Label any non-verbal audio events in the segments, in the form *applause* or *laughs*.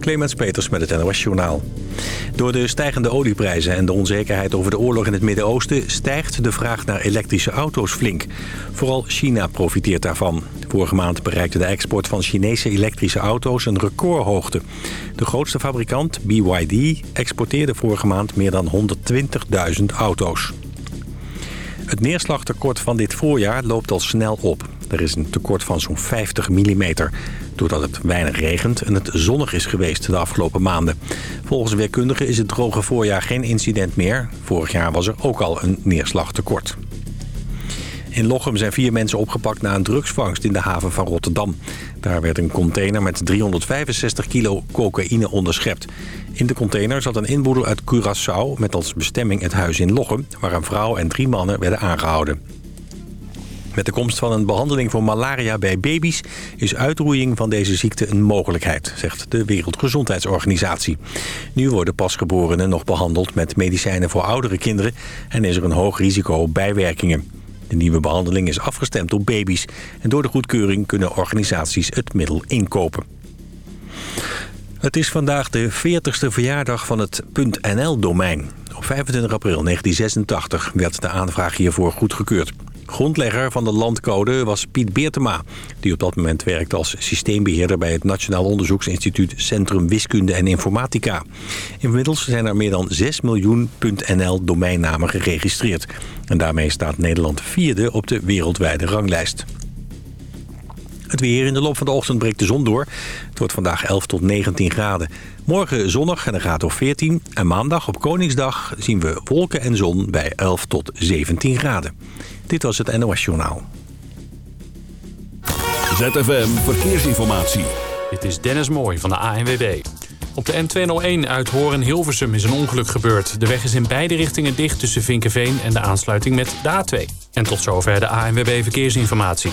Clemens Peters met het NOS Journaal. Door de stijgende olieprijzen en de onzekerheid over de oorlog in het Midden-Oosten... stijgt de vraag naar elektrische auto's flink. Vooral China profiteert daarvan. Vorige maand bereikte de export van Chinese elektrische auto's een recordhoogte. De grootste fabrikant, BYD, exporteerde vorige maand meer dan 120.000 auto's. Het neerslagtekort van dit voorjaar loopt al snel op. Er is een tekort van zo'n 50 mm. Doordat het weinig regent en het zonnig is geweest de afgelopen maanden. Volgens weerkundigen is het droge voorjaar geen incident meer. Vorig jaar was er ook al een neerslagtekort. In Lochem zijn vier mensen opgepakt na een drugsvangst in de haven van Rotterdam. Daar werd een container met 365 kilo cocaïne onderschept. In de container zat een inboedel uit Curaçao met als bestemming het huis in Lochem... waar een vrouw en drie mannen werden aangehouden. Met de komst van een behandeling voor malaria bij baby's... is uitroeiing van deze ziekte een mogelijkheid, zegt de Wereldgezondheidsorganisatie. Nu worden pasgeborenen nog behandeld met medicijnen voor oudere kinderen... en is er een hoog risico op bijwerkingen. De nieuwe behandeling is afgestemd op baby's... en door de goedkeuring kunnen organisaties het middel inkopen. Het is vandaag de 40ste verjaardag van het .nl-domein. Op 25 april 1986 werd de aanvraag hiervoor goedgekeurd. Grondlegger van de landcode was Piet Beertema... die op dat moment werkte als systeembeheerder... bij het Nationaal Onderzoeksinstituut Centrum Wiskunde en Informatica. Inmiddels zijn er meer dan 6 miljoen .nl domeinnamen geregistreerd. En daarmee staat Nederland vierde op de wereldwijde ranglijst. Het weer in de loop van de ochtend breekt de zon door. Het wordt vandaag 11 tot 19 graden. Morgen zonnig en een graad of 14. En maandag op Koningsdag zien we wolken en zon bij 11 tot 17 graden. Dit was het NOS Journaal. ZFM Verkeersinformatie. Dit is Dennis Mooij van de ANWB. Op de N201 uit Horen-Hilversum is een ongeluk gebeurd. De weg is in beide richtingen dicht tussen Vinkenveen en de aansluiting met de A2. En tot zover de ANWB Verkeersinformatie.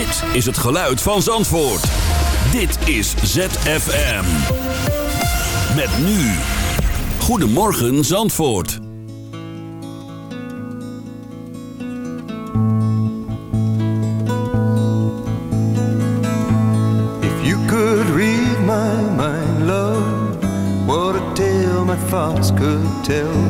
Dit is het geluid van Zandvoort. Dit is ZFM. Met nu. Goedemorgen Zandvoort. If you could read my mind, love, what a tale my thoughts could tell.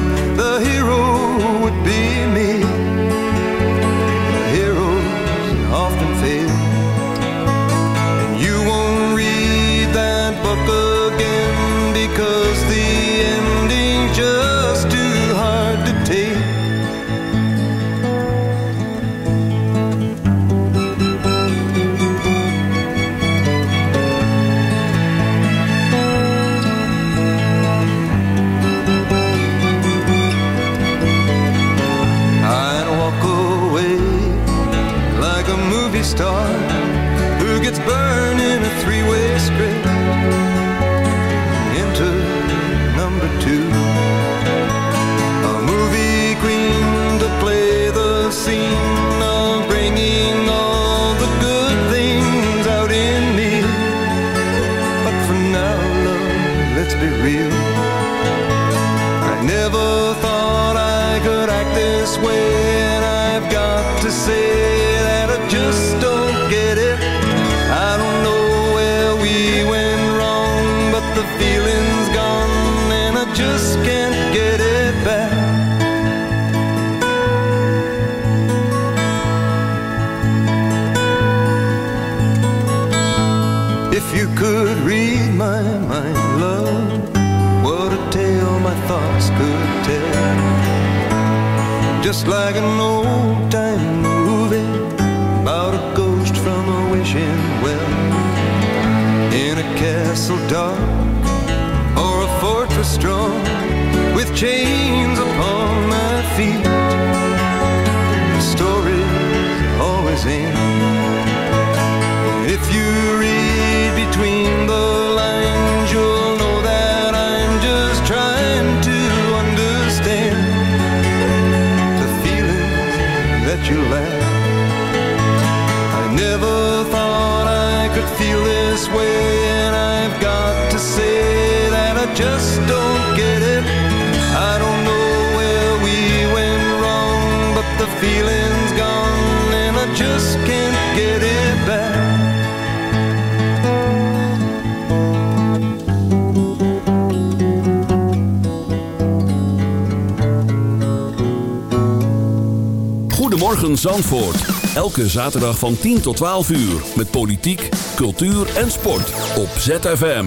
Zandvoort. Elke zaterdag van 10 tot 12 uur. Met politiek, cultuur en sport. Op ZFM.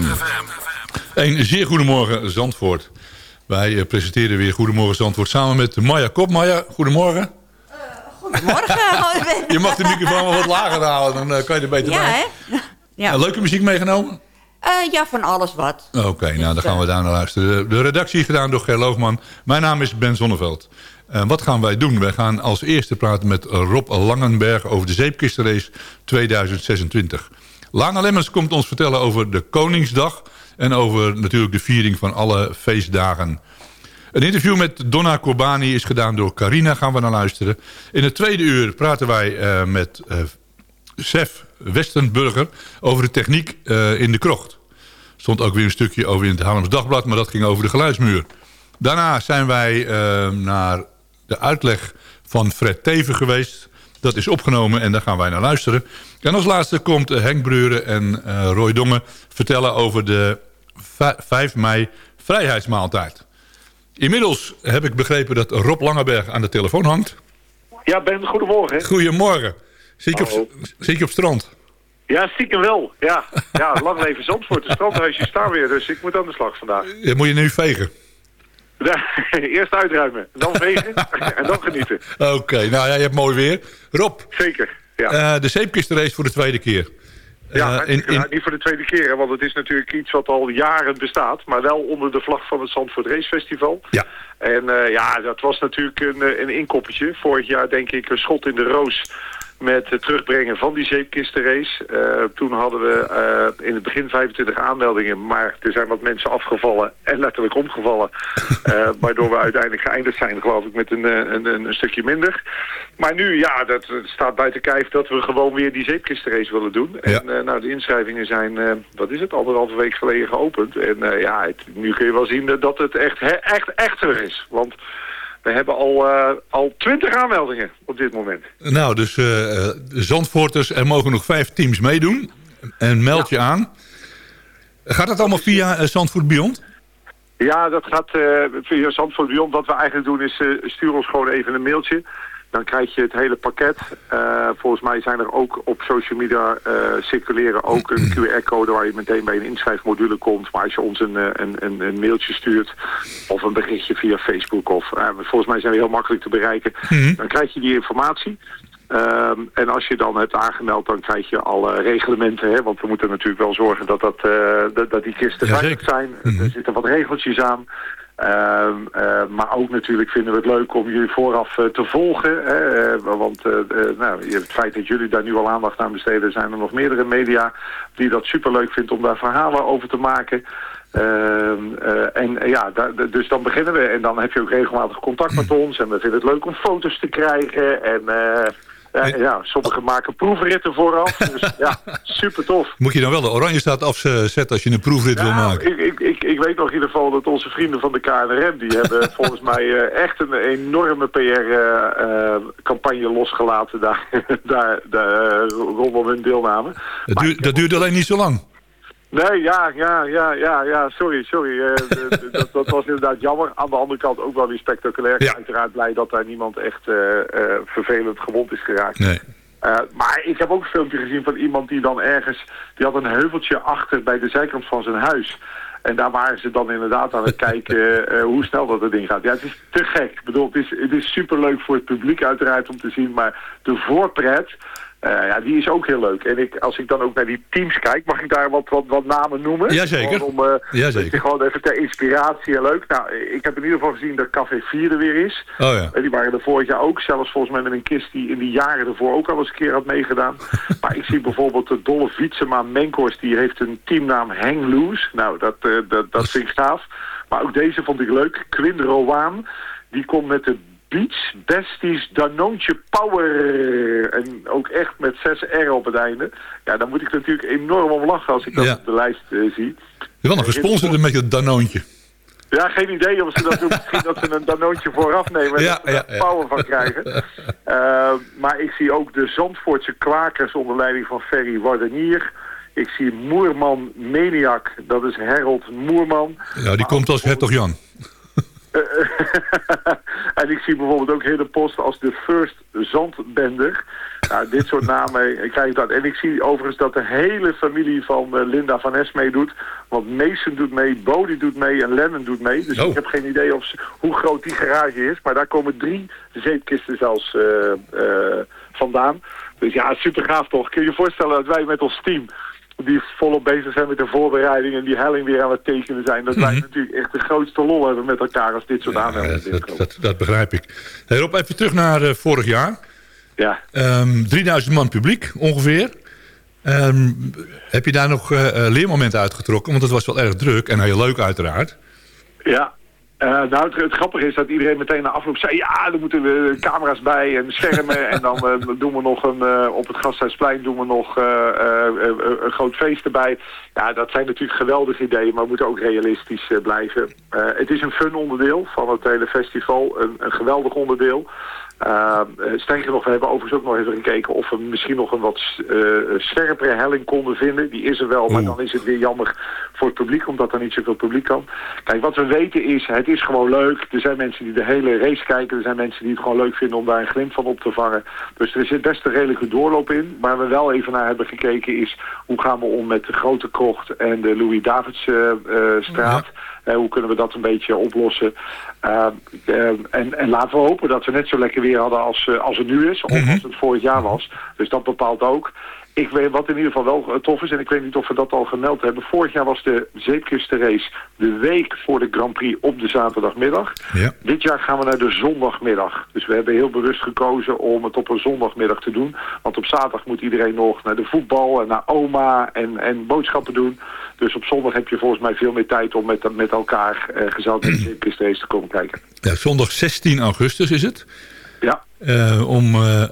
Een zeer goedemorgen Zandvoort. Wij eh, presenteren weer Goedemorgen Zandvoort samen met Maya Kop. Maya, goedemorgen. Goedemorgen. *laughs* Je mag de microfoon wel wat lager halen, dan eh, kan je er beter ja, bij. hè? Ja. Eh, leuke muziek meegenomen? Eh, ja, van alles wat. Oké, nou dan gaan we daar naar luisteren. De redactie is gedaan door Ger Loogman. Mijn naam is Ben Zonneveld. Eh, wat gaan wij doen? Wij gaan als eerste praten met Rob Langenberg over de zeepkistenrace 2026. Lana Lemmens komt ons vertellen over de Koningsdag... en over natuurlijk de viering van alle feestdagen. Een interview met Donna Corbani is gedaan door Carina, gaan we naar luisteren. In het tweede uur praten wij eh, met eh Sef Westenburger over de techniek in de krocht. Stond ook weer een stukje over in het Haarlems Dagblad, maar dat ging over de geluidsmuur. Daarna zijn wij naar de uitleg van Fred Teven geweest. Dat is opgenomen en daar gaan wij naar luisteren. En als laatste komt eh, Henk Breuren en eh, Roy Dongen vertellen over de va- 5 mei vrijheidsmaaltijd. Inmiddels heb ik begrepen dat Rob Langeberg aan de telefoon hangt. Ja, Ben, goedemorgen. Goedemorgen. Zie ik op, Hallo. zie ik op strand? Ja, stiekem wel. Ja, ja lang leven Zandvoort. De strandhuisjes staan weer, dus ik moet aan de slag vandaag. *laughs* Ja, moet je nu vegen? *laughs* Eerst uitruimen, dan *laughs* vegen en dan genieten. Oké, nou ja, je hebt mooi weer. Rob, Zeker, ja. eh, de zeepkistenrace voor de tweede keer. ja, Eh, in, in, ja, niet voor de tweede keer, hè, want het is natuurlijk iets wat al jaren bestaat. Maar wel onder de vlag van het Zandvoort Race Festival. ja. En eh, ja, dat was natuurlijk een, een inkoppertje. Vorig jaar denk ik een schot in de roos met het terugbrengen van die zeepkistenrace. Eh, toen hadden we eh, in het begin 25 aanmeldingen, maar er zijn wat mensen afgevallen en letterlijk omgevallen. *laughs* Eh, waardoor we uiteindelijk geëindigd zijn, geloof ik, met een, een, een, stukje minder. Maar nu, ja, dat staat buiten kijf dat we gewoon weer die zeepkistenrace willen doen. Ja. En nou, de inschrijvingen zijn, wat is het, anderhalve week geleden geopend. En ja, het- nu kun je wel zien dat het echt, he- echt, echt terug is. Want we hebben al, eh, al 20 aanmeldingen op dit moment. Nou, dus de Zandvoorters, er mogen nog vijf teams meedoen. En meld je aan. Gaat dat allemaal via Zandvoort Beyond? Ja, dat gaat via Zandvoort Beyond. Wat we eigenlijk doen is, stuur ons gewoon even een mailtje. Dan krijg je het hele pakket. Eh, volgens mij zijn er ook op social media eh, circuleren ook een QR-code waar je meteen bij een inschrijfmodule komt. Maar als je ons een, eh, een, een, een mailtje stuurt of een berichtje via Facebook of volgens mij zijn we heel makkelijk te bereiken. Dan krijg je die informatie. Ehm, en als je dan hebt aangemeld, dan krijg je alle reglementen. Hè? Want we moeten natuurlijk wel zorgen dat, dat, dat, dat die kisten veilig zijn. Er zitten wat regeltjes aan. Ehm, eh, maar ook natuurlijk vinden we het leuk om jullie vooraf eh, te volgen. Hè? Eh, want nou, het feit dat jullie daar nu al aandacht aan besteden... zijn er nog meerdere media die dat superleuk vindt om daar verhalen over te maken... Ehm, eh, en ja, dus dan beginnen we en dan heb je ook regelmatig contact met *clears throat* ons. En we vinden het leuk om foto's te krijgen. En eh, Eh, ja, sommigen maken proefritten vooraf. *laughs* Dus ja, super tof. Moet je dan wel de oranje staat afzetten als je een proefrit wil Nou, maken? ik, ik, ik, ik weet nog in ieder geval dat onze vrienden van de KNRM... die hebben *laughs* volgens mij eh, echt een enorme PR-campagne losgelaten... daar, *laughs* daar, daar eh, rondom hun deelname. Dat duurt alleen niet zo lang. Nee, ja, ja, ja, ja, ja, sorry, sorry. Eh, *laughs* dat, dat was inderdaad jammer. Aan de andere kant ook wel weer spectaculair. Ja. Uiteraard blij dat daar niemand echt eh, eh, vervelend gewond is geraakt. Nee. Maar ik heb ook een filmpje gezien van iemand die dan ergens... die had een heuveltje achter bij de zijkant van zijn huis. En daar waren ze dan inderdaad aan het *laughs* kijken hoe snel dat het ding gaat. Ja, het is te gek. Ik bedoel, het is, het is superleuk voor het publiek uiteraard om te zien. Maar de voorpret, ja, die is ook heel leuk. En ik, als ik dan ook naar die teams kijk, mag ik daar wat, wat, wat namen noemen? Jazeker. Gewoon Om, eh, Jazeker. dat Gewoon even ter inspiratie en leuk. Nou, ik heb in ieder geval gezien dat Café 4 er weer is. Oh ja. En die waren er vorig jaar ook. Zelfs volgens mij met een kist die in die jaren ervoor ook al eens een keer had meegedaan. *laughs* maar ik zie bijvoorbeeld de Dolle Fietsema Menkhorst. Die heeft een teamnaam Hang Loose. Nou, dat, eh, dat, dat vind ik gaaf. Maar ook deze vond ik leuk. Quinn Rowan. Die komt met de Beach Besties Danoontje Power. En ook echt met 6 R op het einde. Ja, daar moet ik natuurlijk enorm om lachen als ik dat Ja. op de lijst eh, zie. Wel nog gesponsord met het Danoontje. Ja, geen idee of ze dat doen. Misschien dat ze een danoontje vooraf nemen en Ja, ja. power van krijgen. Eh, maar ik zie ook de Zandvoortse kwakers onder leiding van Ferry Wardenier. Ik zie Moerman Maniac, dat is Harold Moerman. Ja, die komt als hertog Jan. *laughs* en ik zie bijvoorbeeld ook hele posten als de First Zandbender. Nou, dit soort namen krijg ik dat. En ik zie overigens dat de hele familie van eh, Linda van Es meedoet. Want Mason doet mee, Bodie doet mee en Lennon doet mee. Dus Oh. ik heb geen idee of, hoe groot die garage is. Maar daar komen drie zeepkisten zelfs eh, eh, vandaan. Dus ja, super gaaf toch. Kun je je voorstellen dat wij met ons team... die volop bezig zijn met de voorbereiding... en die helling weer aan het tekenen zijn... dat wij natuurlijk echt de grootste lol hebben met elkaar... als dit soort Mhm. Ja, aanmeldingen dat, dat, dat begrijp ik. Hey Rob, even terug naar eh, vorig jaar. Ja. Ehm 3000 man publiek ongeveer. Ehm, heb je daar nog eh, eh, leermomenten uitgetrokken? Want het was wel erg druk en heel leuk uiteraard. Ja. Eh, nou, het, het grappige is dat iedereen meteen na afloop zei... ja, er moeten we camera's bij en schermen... *laughs* en dan eh, doen we nog een... eh, op het Gasthuisplein doen we nog een groot feest erbij. Ja, dat zijn natuurlijk geweldige ideeën... maar we moeten ook realistisch blijven. Het is een fun onderdeel van het hele festival. Een, een geweldig onderdeel. Uh, sterker nog, we hebben overigens ook nog even gekeken of we misschien nog een wat eh, scherpere helling konden vinden. Die is er wel, maar Oeh. dan is het weer jammer voor het publiek, omdat er niet zoveel publiek kan. Kijk, wat we weten is, het is gewoon leuk. Er zijn mensen die de hele race kijken. Er zijn mensen die het gewoon leuk vinden om daar een glimp van op te vangen. Dus er zit best een redelijke doorloop in. Waar we wel even naar hebben gekeken is, hoe gaan we om met de Grote Krocht en de Louis-Davids-straat. Eh, hoe kunnen we dat een beetje oplossen? Uh, uh, en, en laten we hopen dat we net zo lekker weer hadden als, uh, als het nu is. Of als het vorig jaar was. Dus dat bepaalt ook. Ik weet wat in ieder geval wel uh, tof is. En ik weet niet of we dat al gemeld hebben. Vorig jaar was de zeepkistenrace de week voor de Grand Prix op de zaterdagmiddag. Ja. Dit jaar gaan we naar de zondagmiddag. Dus we hebben heel bewust gekozen om het op een zondagmiddag te doen. Want op zaterdag moet iedereen nog naar de voetbal en naar oma en, en boodschappen doen. Dus op zondag heb je volgens mij veel meer tijd om met, met elkaar uh, gezellig naar de zeepkistenrace te komen kijken. Ja, zondag 16 augustus is het. Ja. Uh, om uh,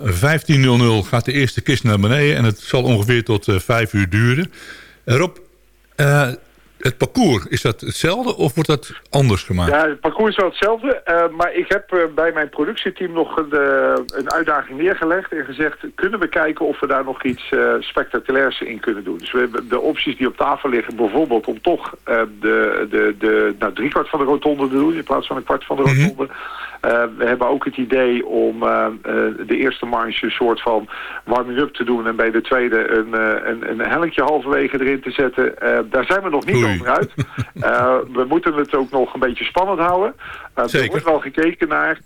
15.00 gaat de eerste kist naar beneden en het zal ongeveer tot uh, 5 uur duren. Rob, het parcours, is dat hetzelfde of wordt dat anders gemaakt? Ja, het parcours is wel hetzelfde. Uh, maar ik heb uh, bij mijn productieteam nog een, uh, een, uitdaging neergelegd en gezegd... kunnen we kijken of we daar nog iets spectaculairs in kunnen doen. Dus we hebben de opties die op tafel liggen... bijvoorbeeld om toch de, de, de nou, driekwart van de rotonde te doen... in plaats van een kwart van de rotonde... Mm -hmm. Uh, we hebben ook het idee om de eerste marge een soort van warming-up te doen... en bij de tweede een, een, een hellinkje halverwege erin te zetten. daar zijn we nog niet Oei. Over uit. *laughs* we moeten het ook nog een beetje spannend houden. er wordt wel gekeken naar.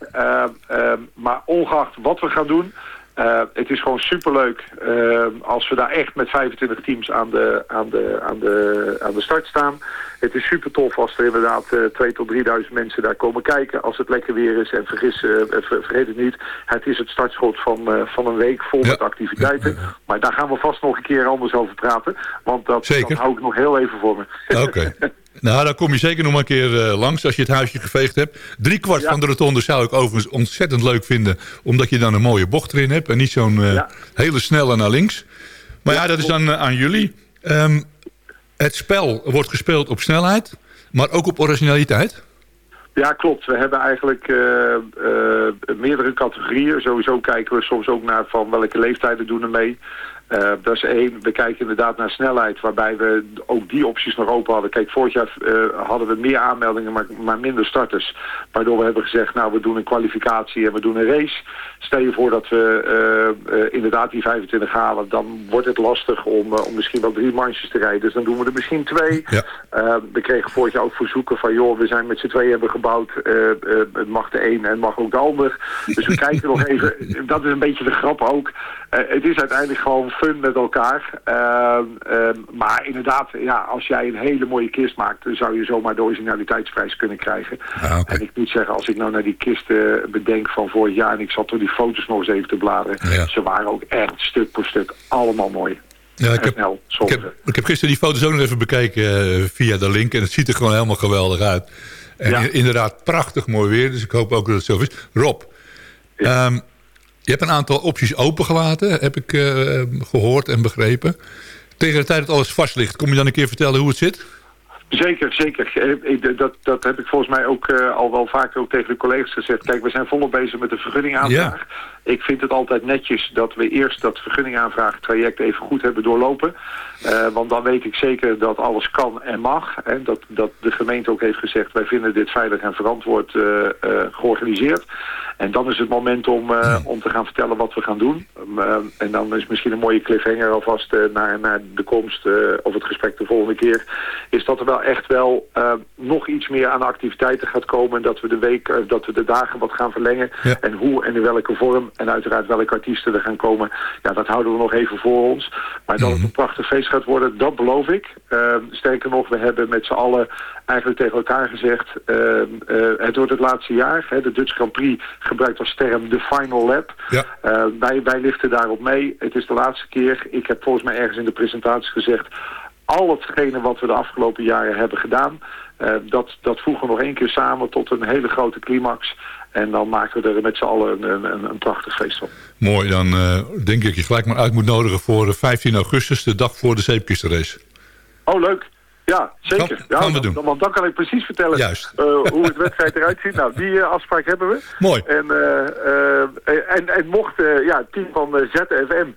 maar ongeacht wat we gaan doen... Uh, het is gewoon superleuk uh, als we daar echt met 25 teams aan de, aan de, aan de, aan de start staan. Het is super tof als er inderdaad uh, 2 tot 3000 mensen daar komen kijken als het lekker weer is. En vergis, ver, vergeet het niet, het is het startschot van, van een week vol Ja. met activiteiten. Ja, ja. Maar daar gaan we vast nog een keer anders over praten. Want dat hou ik nog heel even voor me. Oké. *laughs* Nou, dan kom je zeker nog maar een keer eh, langs als je het huisje geveegd hebt. Drie kwart Ja. van de rotonde zou ik overigens ontzettend leuk vinden. Omdat je dan een mooie bocht erin hebt. En niet zo'n eh, Ja. hele snelle naar links. Maar ja, Ja, dat is dan eh, aan jullie. Ehm, het spel wordt gespeeld op snelheid. Maar ook op originaliteit. Ja, klopt. We hebben eigenlijk meerdere categorieën. Sowieso kijken we soms ook naar van welke leeftijden doen er mee. Eh, dat is één. We kijken inderdaad naar snelheid, waarbij we ook die opties nog open hadden. Kijk, vorig jaar eh, hadden we meer aanmeldingen, maar, maar minder starters. Waardoor we hebben gezegd, nou, we doen een kwalificatie en we doen een race. Stel je voor dat we eh, eh, inderdaad die 25 halen, dan wordt het lastig om, eh, om misschien wel drie manches te rijden. Dus dan doen we er misschien twee. Ja. Eh, we kregen vorig jaar ook verzoeken van, joh, we zijn met z'n tweeën hebben gebouwd. eh, eh, het mag de een en mag ook de ander. Dus we kijken nog even. *laughs* Dat is een beetje de grap ook. Eh, het is uiteindelijk gewoon fun met elkaar. Eh, eh, maar inderdaad, ja, als jij een hele mooie kist maakt, dan zou je zomaar de originaliteitsprijs kunnen krijgen. Ah. En ik moet zeggen, als ik nou naar die kisten bedenk van vorig jaar en ik zat door die foto's nog eens even te bladeren. Ja. Ze waren ook echt stuk voor stuk allemaal mooi. Ja, ik heb, snel, ik, heb, ik heb gisteren die foto's ook nog even bekeken eh, via de link. En het ziet er gewoon helemaal geweldig uit. En Ja. inderdaad prachtig mooi weer. Dus ik hoop ook dat het zo is. Rob, ehm, je hebt een aantal opties opengelaten. Heb ik eh, gehoord en begrepen. Tegen de tijd dat alles vast ligt, kom je dan een keer vertellen hoe het zit? Zeker, zeker. Eh, Dat, dat heb ik volgens mij ook eh, al wel vaker ook tegen de collega's gezegd. Kijk, we zijn volop bezig met de vergunningaanvraag. Ik vind het altijd netjes dat we eerst dat vergunningaanvraagtraject even goed hebben doorlopen. Eh, want dan weet ik zeker dat alles kan en mag. Hè, dat, dat de gemeente ook heeft gezegd, wij vinden dit veilig en verantwoord eh, eh, georganiseerd. En dan is het moment om, om te gaan vertellen wat we gaan doen. Um, eh, en dan is misschien een mooie cliffhanger alvast naar, naar de komst of het gesprek de volgende keer. Is dat er wel echt wel nog iets meer aan activiteiten gaat komen. En dat we de week, dat we de dagen wat gaan verlengen. Ja. En hoe en in welke vorm. En uiteraard welke artiesten er gaan komen. Ja, dat houden we nog even voor ons. Maar dat het een prachtig feest gaat worden, dat beloof ik. Eh, sterker nog, we hebben met z'n allen eigenlijk tegen elkaar gezegd... eh, eh, het wordt het laatste jaar. Hè, de Dutch Grand Prix gebruikt als term de final lap. Ja. Eh, wij, wij liften daarop mee. Het is de laatste keer. Ik heb volgens mij ergens in de presentatie gezegd... al hetgene wat we de afgelopen jaren hebben gedaan... dat, dat voegen we nog één keer samen tot een hele grote climax. En dan maken we er met z'n allen een, een, een prachtig feest van. Mooi, dan eh, denk ik dat je gelijk maar uit moet nodigen voor eh, 15 augustus, de dag voor de zeepkistenrace. Oh, leuk. Ja, zeker. Gaan- ja, gaan we doen. dan- want dan kan ik precies vertellen Juist. eh, hoe het wedstrijd eruit ziet. Nou, die eh, afspraak hebben we. Mooi. En, eh, eh, en, en mocht eh, ja, het team van eh, ZFM eh,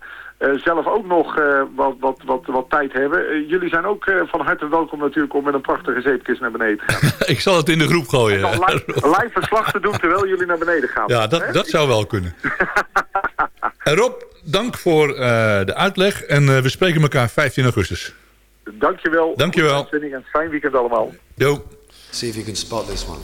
zelf ook nog eh, wat, wat, wat, wat tijd hebben. eh, jullie zijn ook eh, van harte welkom natuurlijk om met een prachtige zeepkist naar beneden te gaan. *laughs* ik zal het in de groep gooien. En live, *laughs* live verslag te doen terwijl jullie naar beneden gaan. Ja, dat, dat zou wel kunnen. *laughs* en Rob, dank voor eh, de uitleg. En eh, we spreken elkaar 15 augustus. Dankjewel. Dankjewel. En fijn weekend allemaal. Jo. See if you can spot this one.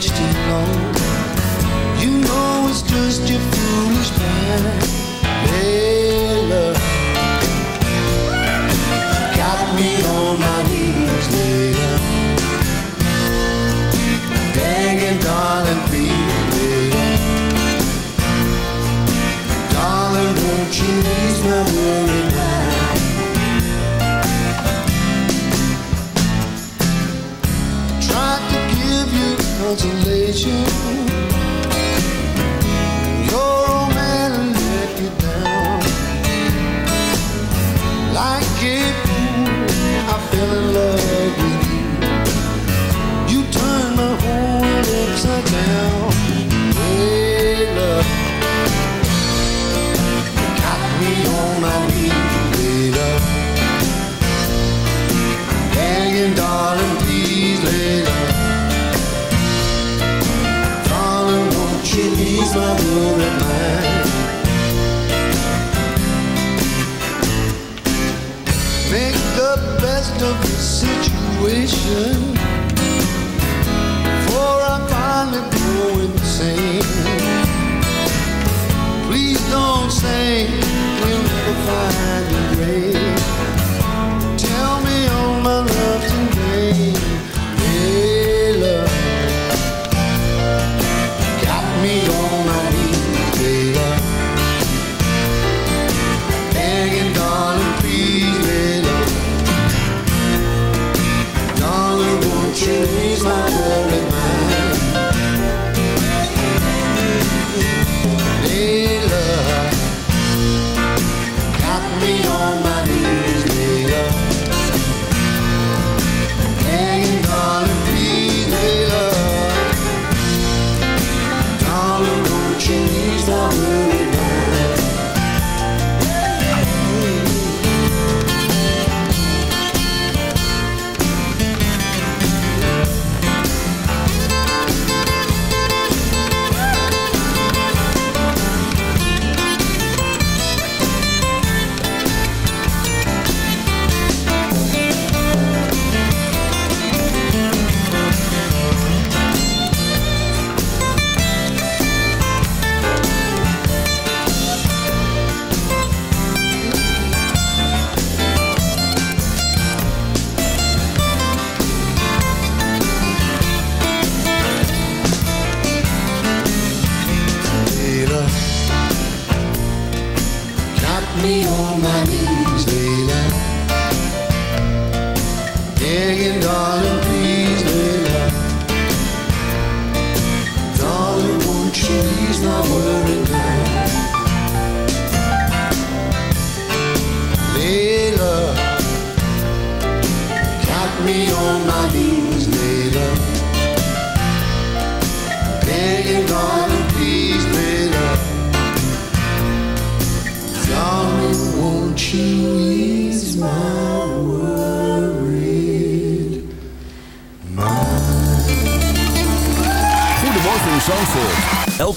Much too long.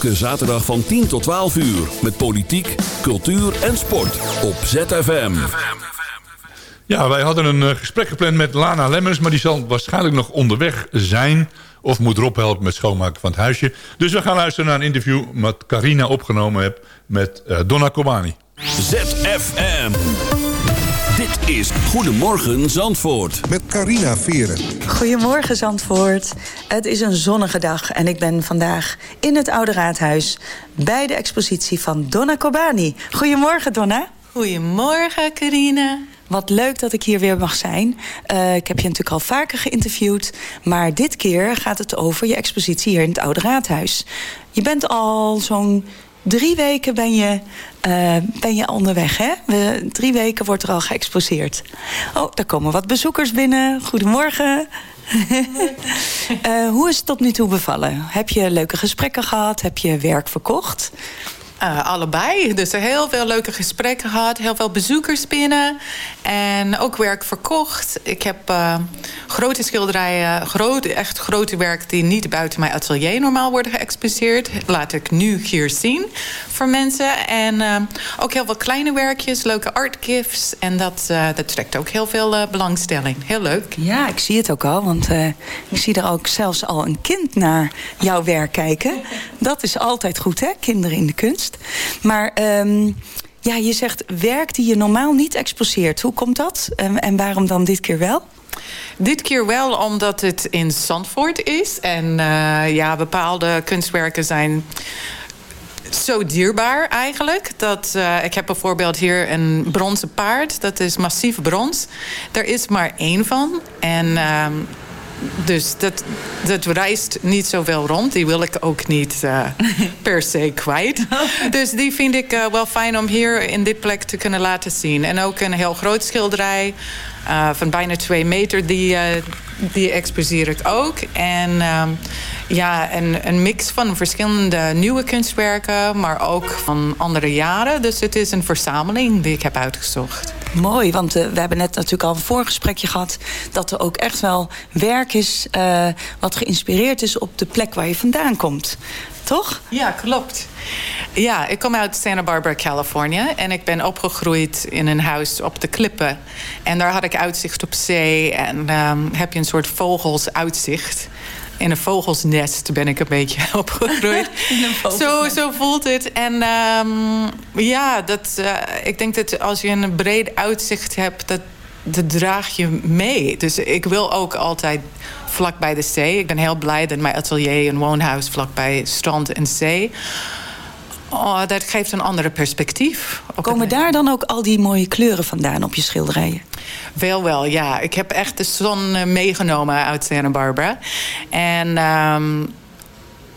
Elke zaterdag van 10 tot 12 uur. Met politiek, cultuur en sport. Op ZFM. Ja, wij hadden een eh, gesprek gepland met Lana Lemmens... maar die zal waarschijnlijk nog onderweg zijn... of moet Rob helpen met schoonmaken van het huisje. Dus we gaan luisteren naar een interview... wat Carina opgenomen heeft met uh, Donna Kobani. ZFM. Dit is Goedemorgen Zandvoort. Met Carina Veren. Goedemorgen Zandvoort. Het is een zonnige dag en ik ben vandaag in het Oude Raadhuis... bij de expositie van Donna Kobani. Goedemorgen Donna. Goedemorgen Carina. Wat leuk dat ik hier weer mag zijn. Uh, ik heb je natuurlijk al vaker geïnterviewd. Maar dit keer gaat het over je expositie hier in het Oude Raadhuis. Je bent al zo'n drie weken ben je, uh, ben je onderweg, hè? We, drie weken wordt er al geëxposeerd. Oh, daar komen wat bezoekers binnen. Goedemorgen. uh, *laughs* hoe is het tot nu toe bevallen? Heb je leuke gesprekken gehad? Heb je werk verkocht? Uh, allebei. Dus heel veel leuke gesprekken gehad. Heel veel bezoekers binnen. En ook werk verkocht. Ik heb uh, grote schilderijen, grote, echt grote werk... die niet buiten mijn atelier normaal worden geëxposeerd. Laat ik nu hier zien voor mensen. En uh, ook heel veel kleine werkjes, leuke art gifts. En dat, dat trekt ook heel veel belangstelling. Heel leuk. Ja, ik zie het ook al. Want ik zie er ook zelfs al een kind naar jouw werk kijken. Dat is altijd goed, hè? Kinderen in de kunst. Maar um, ja, je zegt werk die je normaal niet exposeert. Hoe komt dat? En, en waarom dan dit keer wel? Dit keer wel omdat het in Zandvoort is. En uh, ja, bepaalde kunstwerken zijn zo dierbaar eigenlijk. Dat, uh, ik heb bijvoorbeeld hier een bronzen paard. Dat is massief brons. Er is maar één van. En uh, dus dat, dat reist niet zoveel rond. Die wil ik ook niet uh, *laughs* per se kwijt. Dus die vind ik uh, wel fijn om hier in dit plek te kunnen laten zien. En ook een heel groot schilderij uh, van bijna twee meter. Die, die exposeer ik ook. En ja, een, een mix van verschillende nieuwe kunstwerken... maar ook van andere jaren. Dus het is een verzameling die ik heb uitgezocht. Mooi, want uh, we hebben net natuurlijk al een voorgesprekje gehad... dat er ook echt wel werk is uh, wat geïnspireerd is op de plek waar je vandaan komt. Toch? Ja, klopt. Ja, ik kom uit Santa Barbara, Californië. En ik ben opgegroeid in een huis op de klippen. En daar had ik uitzicht op zee. En um, heb je een soort vogelsuitzicht in een vogelsnest ben ik een beetje *laughs* opgegroeid. *laughs* zo, zo voelt het. En um, ja, dat, uh, ik denk dat als je een breed uitzicht hebt... dat, dat draag je mee. Dus ik wil ook altijd vlak bij de zee. Ik ben heel blij dat mijn atelier een woonhuis vlak bij strand en zee... Oh, dat geeft een andere perspectief. Komen daar dan ook al die mooie kleuren vandaan op je schilderijen? Wel, wel, ja. Ik heb echt de zon meegenomen uit Santa Barbara. En um,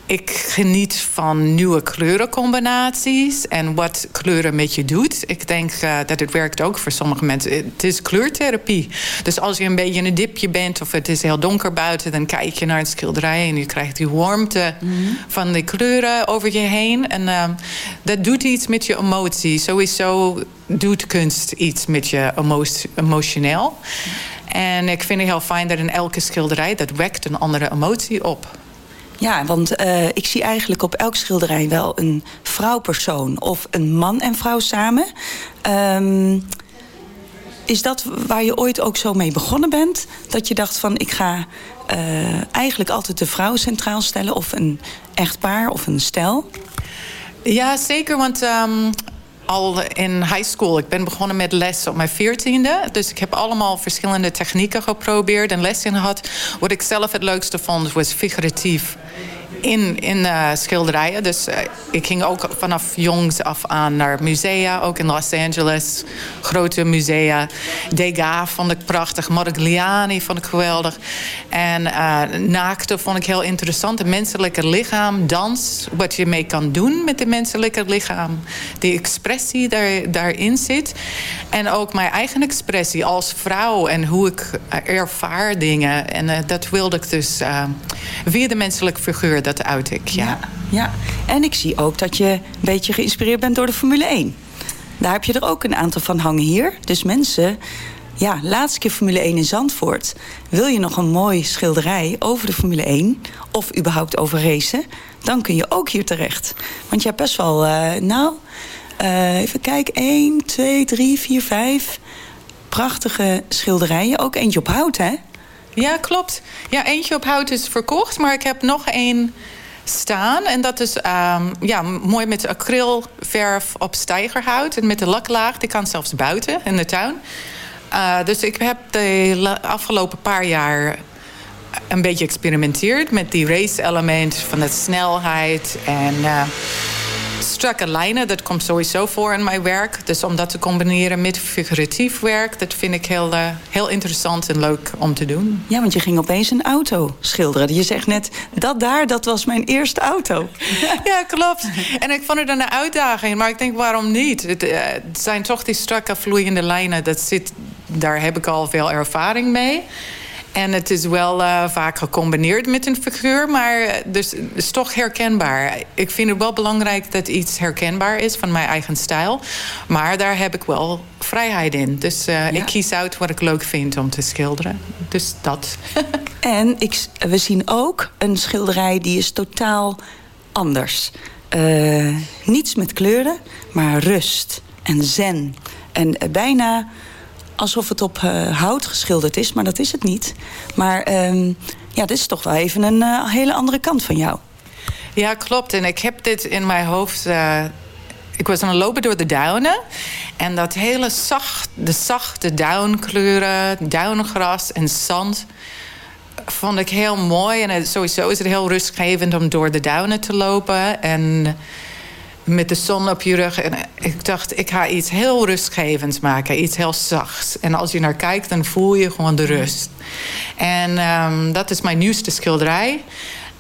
ik geniet van nieuwe kleurencombinaties en wat kleuren met je doet. Ik denk uh, dat het werkt ook voor sommige mensen. Het is kleurtherapie. Dus als je een beetje in een dipje bent of het is heel donker buiten... dan kijk je naar het schilderij en je krijgt die warmte mm -hmm. van de kleuren over je heen. En uh, dat doet iets met je emotie. Sowieso doet kunst iets met je emo emotioneel. En ik vind het heel fijn dat in elke schilderij... dat wekt een andere emotie op. Ja, want uh, ik zie eigenlijk op elk schilderij wel een vrouwpersoon of een man en vrouw samen. Um, is dat waar je ooit ook zo mee begonnen bent? Dat je dacht van ik ga uh, eigenlijk altijd de vrouw centraal stellen of een echtpaar of een stel? Ja, zeker, want um, al in high school. Ik ben begonnen met les op mijn veertiende. Dus ik heb allemaal verschillende technieken geprobeerd en les in gehad. Wat ik zelf het leukste vond, was figuratief in, in uh, schilderijen. Dus uh, ik ging ook vanaf jongs af aan naar musea, ook in Los Angeles. Grote musea. Degas vond ik prachtig. Modigliani vond ik geweldig. En uh, naakte vond ik heel interessant. Het menselijke lichaam, dans, wat je mee kan doen met het menselijke lichaam. Die expressie daar, daarin zit. En ook mijn eigen expressie als vrouw en hoe ik ervaar dingen. En dat wilde ik dus via de menselijke figuur dat uit ik. Ja. ja. En ik zie ook dat je een beetje geïnspireerd bent door de Formule 1. Daar heb je er ook een aantal van hangen hier. Dus mensen ja, laatste keer Formule 1 in Zandvoort. Wil je nog een mooi schilderij over de Formule 1... of überhaupt over racen, dan kun je ook hier terecht. Want je hebt best wel, uh, nou, uh, even kijken... 1, 2, 3, 4, 5 prachtige schilderijen. Ook eentje op hout, hè? Ja, klopt. Ja, eentje op hout is verkocht, maar ik heb nog één staan. En dat is um, ja, mooi met acrylverf op stijgerhout. En met de laklaag, die kan zelfs buiten in de tuin. Uh, dus ik heb de afgelopen paar jaar een beetje experimenteerd met die race-element van de snelheid en uh, strakke lijnen. Dat komt sowieso voor in mijn werk. Dus om dat te combineren met figuratief werk, dat vind ik heel, uh, heel interessant en leuk om te doen. Ja, want je ging opeens een auto schilderen. Je zegt net, dat daar, dat was mijn eerste auto. *laughs* ja, klopt. En ik vond het een uitdaging, maar ik denk, waarom niet? Het, uh, het zijn toch die strakke vloeiende lijnen, dat zit, daar heb ik al veel ervaring mee. En het is wel uh, vaak gecombineerd met een figuur, maar dus het is toch herkenbaar. Ik vind het wel belangrijk dat iets herkenbaar is van mijn eigen stijl. Maar daar heb ik wel vrijheid in. Dus uh, ja. ik kies uit wat ik leuk vind om te schilderen. Dus dat. *laughs* en ik, we zien ook een schilderij die is totaal anders. Uh, niets met kleuren, maar rust en zen. En bijna alsof het op uh, hout geschilderd is, maar dat is het niet. Maar uh, ja, dit is toch wel even een uh, hele andere kant van jou. Ja, klopt. En ik heb dit in mijn hoofd. Uh, ik was aan het lopen door de duinen. En dat hele zacht, de zachte duinkleuren, duingras en zand vond ik heel mooi. En sowieso is het heel rustgevend om door de duinen te lopen. En met de zon op je rug. En ik dacht, ik ga iets heel rustgevends maken. Iets heel zachts. En als je naar kijkt, dan voel je gewoon de rust. En um, dat is mijn nieuwste schilderij.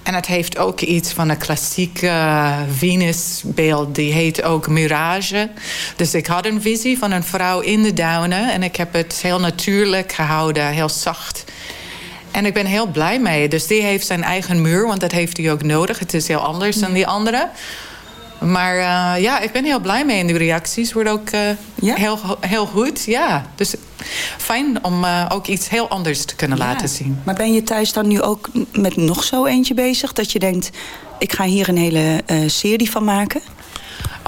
En het heeft ook iets van een klassieke Venusbeeld. Die heet ook Mirage. Dus ik had een visie van een vrouw in de duinen. En ik heb het heel natuurlijk gehouden. Heel zacht. En ik ben heel blij mee. Dus die heeft zijn eigen muur. Want dat heeft hij ook nodig. Het is heel anders dan die andere. Maar uh, ja, ik ben heel blij mee. En de reacties worden ook uh, ja? heel, heel goed. Ja, dus fijn om uh, ook iets heel anders te kunnen ja. laten zien. Maar ben je thuis dan nu ook met nog zo eentje bezig? Dat je denkt, ik ga hier een hele serie van maken?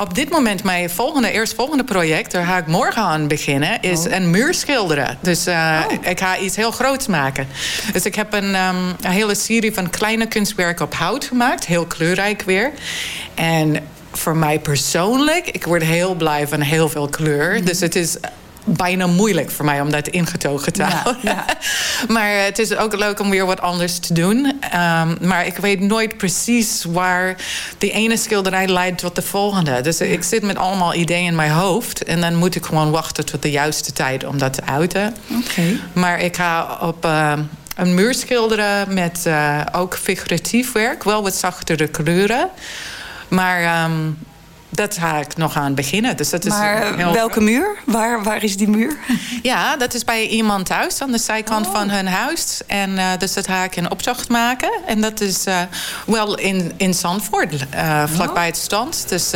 Op dit moment, mijn volgende, eerstvolgende project... daar ga ik morgen aan beginnen, is oh. een muur schilderen. Dus uh, oh. ik ga iets heel groots maken. Dus ik heb een, um, een hele serie van kleine kunstwerken op hout gemaakt. Heel kleurrijk weer. En voor mij persoonlijk, ik word heel blij van heel veel kleur. Mm. Dus het is bijna moeilijk voor mij om dat ingetogen te houden. Ja, ja. *laughs* maar het is ook leuk om weer wat anders te doen. Um, maar ik weet nooit precies waar de ene schilderij leidt tot de volgende. Dus ik zit met allemaal ideeën in mijn hoofd. En dan moet ik gewoon wachten tot de juiste tijd om dat te uiten. Okay. Maar ik ga op... Uh, een muur schilderen met uh, ook figuratief werk. Wel wat zachtere kleuren. Maar um, dat ga ik nog aan beginnen. Dus dat is maar heel welke muur? Waar, waar is die muur? Ja, dat is bij iemand thuis, aan de zijkant oh. van hun huis. En uh, dus dat ga ik in optocht maken. En dat is uh, wel in, in Zandvoort, uh, vlakbij het strand. Dus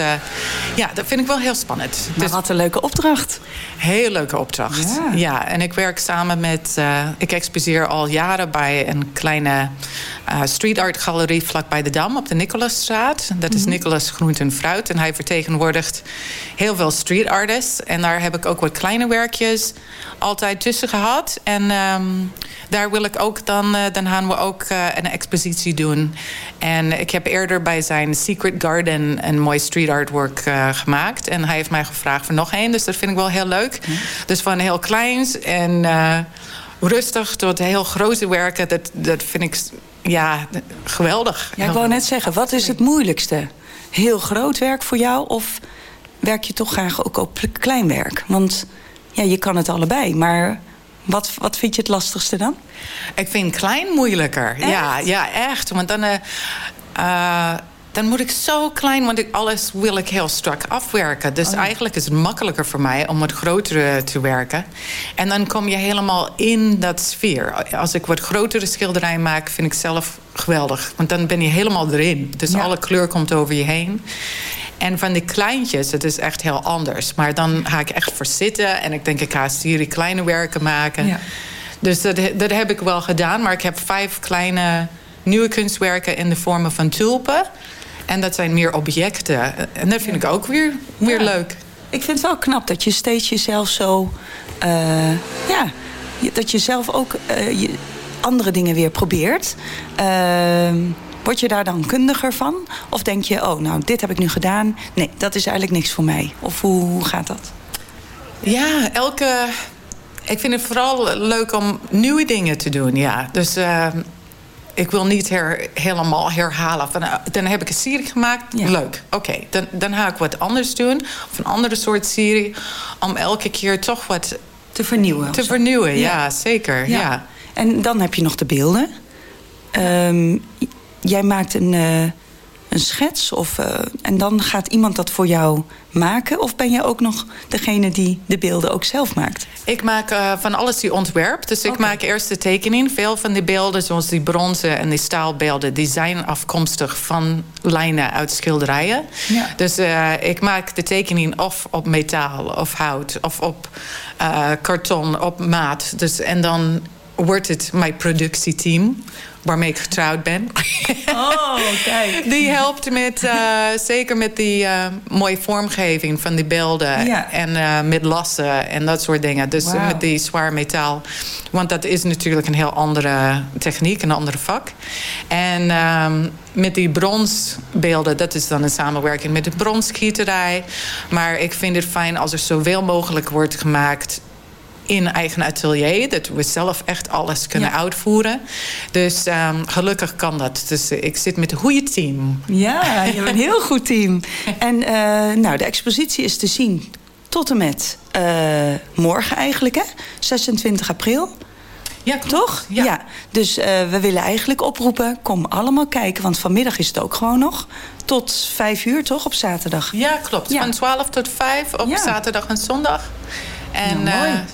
ja, dat vind ik wel heel spannend. Maar dus, wat een leuke opdracht. Heel leuke opdracht, ja. ja. En ik werk samen met... ik exposeer al jaren bij een kleine street art galerie... vlakbij de Dam op de Nicolasstraat. Dat is mm -hmm. Nicolas Groent en Fruit. En hij vertegenwoordigt heel veel street artists. En daar heb ik ook wat kleine werkjes altijd tussen gehad. En um, daar wil ik ook dan, uh, dan gaan we ook uh, een expositie doen. En ik heb eerder bij zijn Secret Garden een mooi street artwork gemaakt. En hij heeft mij gevraagd voor nog één. Dus dat vind ik wel heel leuk. Dus van heel kleins en rustig tot heel grote werken. Dat, dat vind ik ja, geweldig. Ja, ik wou net zeggen, wat is het moeilijkste? heel groot werk voor jou? Of werk je toch graag ook op klein werk? Want ja, je kan het allebei, maar wat, wat vind je het lastigste dan? Ik vind klein moeilijker. Echt? Ja, ja, echt. Want dan, uh, uh, dan moet ik zo klein, want ik, alles wil ik heel strak afwerken. Dus oh. eigenlijk is het makkelijker voor mij om wat grotere te werken. En dan kom je helemaal in dat sfeer. Als ik wat grotere schilderij maak, vind ik zelf geweldig. Want dan ben je helemaal erin. Dus ja. alle kleur komt over je heen. En van die kleintjes, het is echt heel anders. Maar dan ga ik echt voor zitten en ik denk, ik ga serie kleine werken maken. Ja. Dus dat, dat heb ik wel gedaan. Maar ik heb vijf kleine nieuwe kunstwerken in de vormen van tulpen. En dat zijn meer objecten. En dat vind ik ook weer, weer Ja. leuk. Ik vind het wel knap dat je steeds jezelf zo... eh, ja, dat je zelf ook eh, je andere dingen weer probeert. Ehm, word je daar dan kundiger van? Of denk je, oh, nou, dit heb ik nu gedaan. Nee, dat is eigenlijk niks voor mij. Of hoe, hoe gaat dat? Ja, elke. Ik vind het vooral leuk om nieuwe dingen te doen. Ja. Dus eh, ik wil niet her- helemaal herhalen. Van, eh, dan heb ik een serie gemaakt. Ja. Leuk. Oké, dan, dan ga ik wat anders doen. Of een andere soort serie. Om elke keer toch wat Te vernieuwen. te vernieuwen. Ja, Ja. zeker. Ja. En dan heb je nog de beelden. Ehm, jij maakt een, eh, een schets of, eh, en dan gaat iemand dat voor jou maken? Of ben jij ook nog degene die de beelden ook zelf maakt? Ik maak eh, van alles die ontwerp. Dus ik maak eerst de tekening. Veel van die beelden, zoals die bronzen en die staalbeelden... die zijn afkomstig van lijnen uit schilderijen. Ja. Dus eh, ik maak de tekening of op metaal of hout... of op karton, op maat. Dus, en dan wordt het mijn productieteam... waarmee ik getrouwd ben. Oh, kijk. *laughs* Die helpt met, eh, zeker met die eh, mooie vormgeving van die beelden. Ja. En eh, met lassen en dat soort dingen. Dus met die zwaar metaal. Want dat is natuurlijk een heel andere techniek, een andere vak. En ehm, met die bronsbeelden, dat is dan een samenwerking met de bronsgieterij. Maar ik vind het fijn als er zoveel mogelijk wordt gemaakt in eigen atelier. Dat we zelf echt alles kunnen Ja. uitvoeren. Dus ehm, gelukkig kan dat. Dus eh, ik zit met een goede team. Ja, je een heel goed team. *laughs* En eh, nou, de expositie is te zien tot en met eh, morgen eigenlijk, hè? 26 april. Ja, klopt. Toch? Ja. Dus we willen eigenlijk oproepen, kom allemaal kijken. Want vanmiddag is het ook gewoon nog. Tot vijf uur, toch? Op zaterdag. Ja, klopt. Ja. Van 12 tot 5 op Ja. zaterdag en zondag. En Nou, mooi.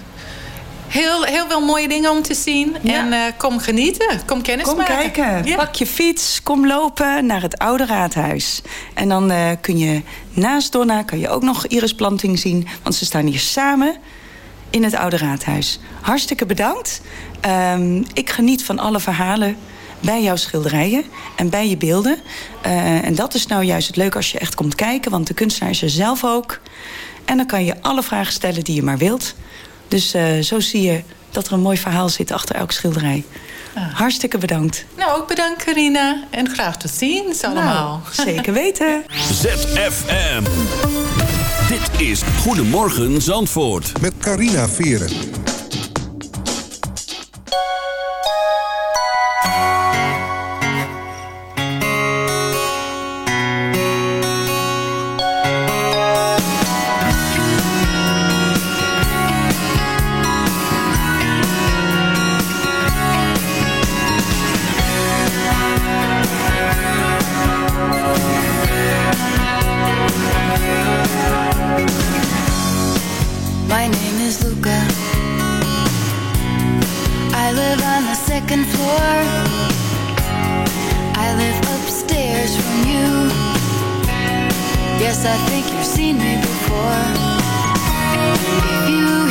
Heel, heel veel mooie dingen om te zien. Ja. En eh, kom genieten. Kom kennis Kom maken. kijken. Ja. Pak je fiets, kom lopen naar het Oude Raadhuis. En dan eh, kun je naast Donna kan je ook nog Iris Planting zien. Want ze staan hier samen in het Oude Raadhuis. Hartstikke bedankt. Ehm, ik geniet van alle verhalen bij jouw schilderijen en bij je beelden. Eh, en dat is nou juist het leuke als je echt komt kijken. Want de kunstenaar is er zelf ook. En dan kan je alle vragen stellen die je maar wilt. Dus eh, zo zie je dat er een mooi verhaal zit achter elk schilderij. Hartstikke bedankt. Nou, ook bedankt Carina. En graag tot ziens allemaal. Nou, *laughs* zeker weten. ZFM. Dit is Goedemorgen Zandvoort. Met Carina Veren. Is Luca. I live on the second floor. I live upstairs from you. Yes, I think you've seen me before. You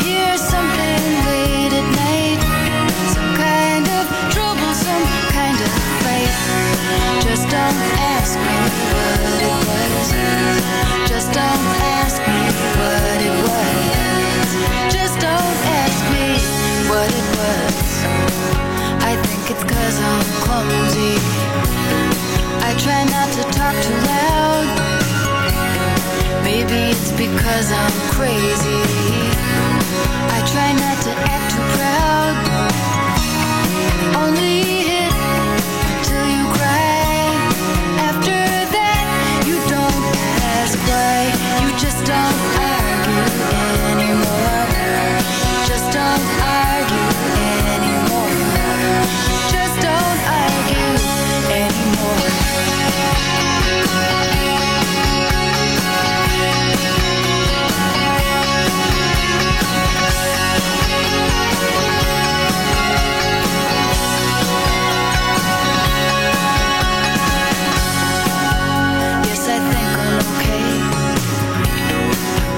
I try not to talk too loud. Maybe it's because I'm crazy. I try not to act too proud. Only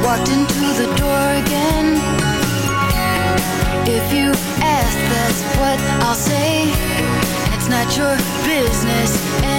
walked into the door again. If you ask, that's what I'll say. It's not your business.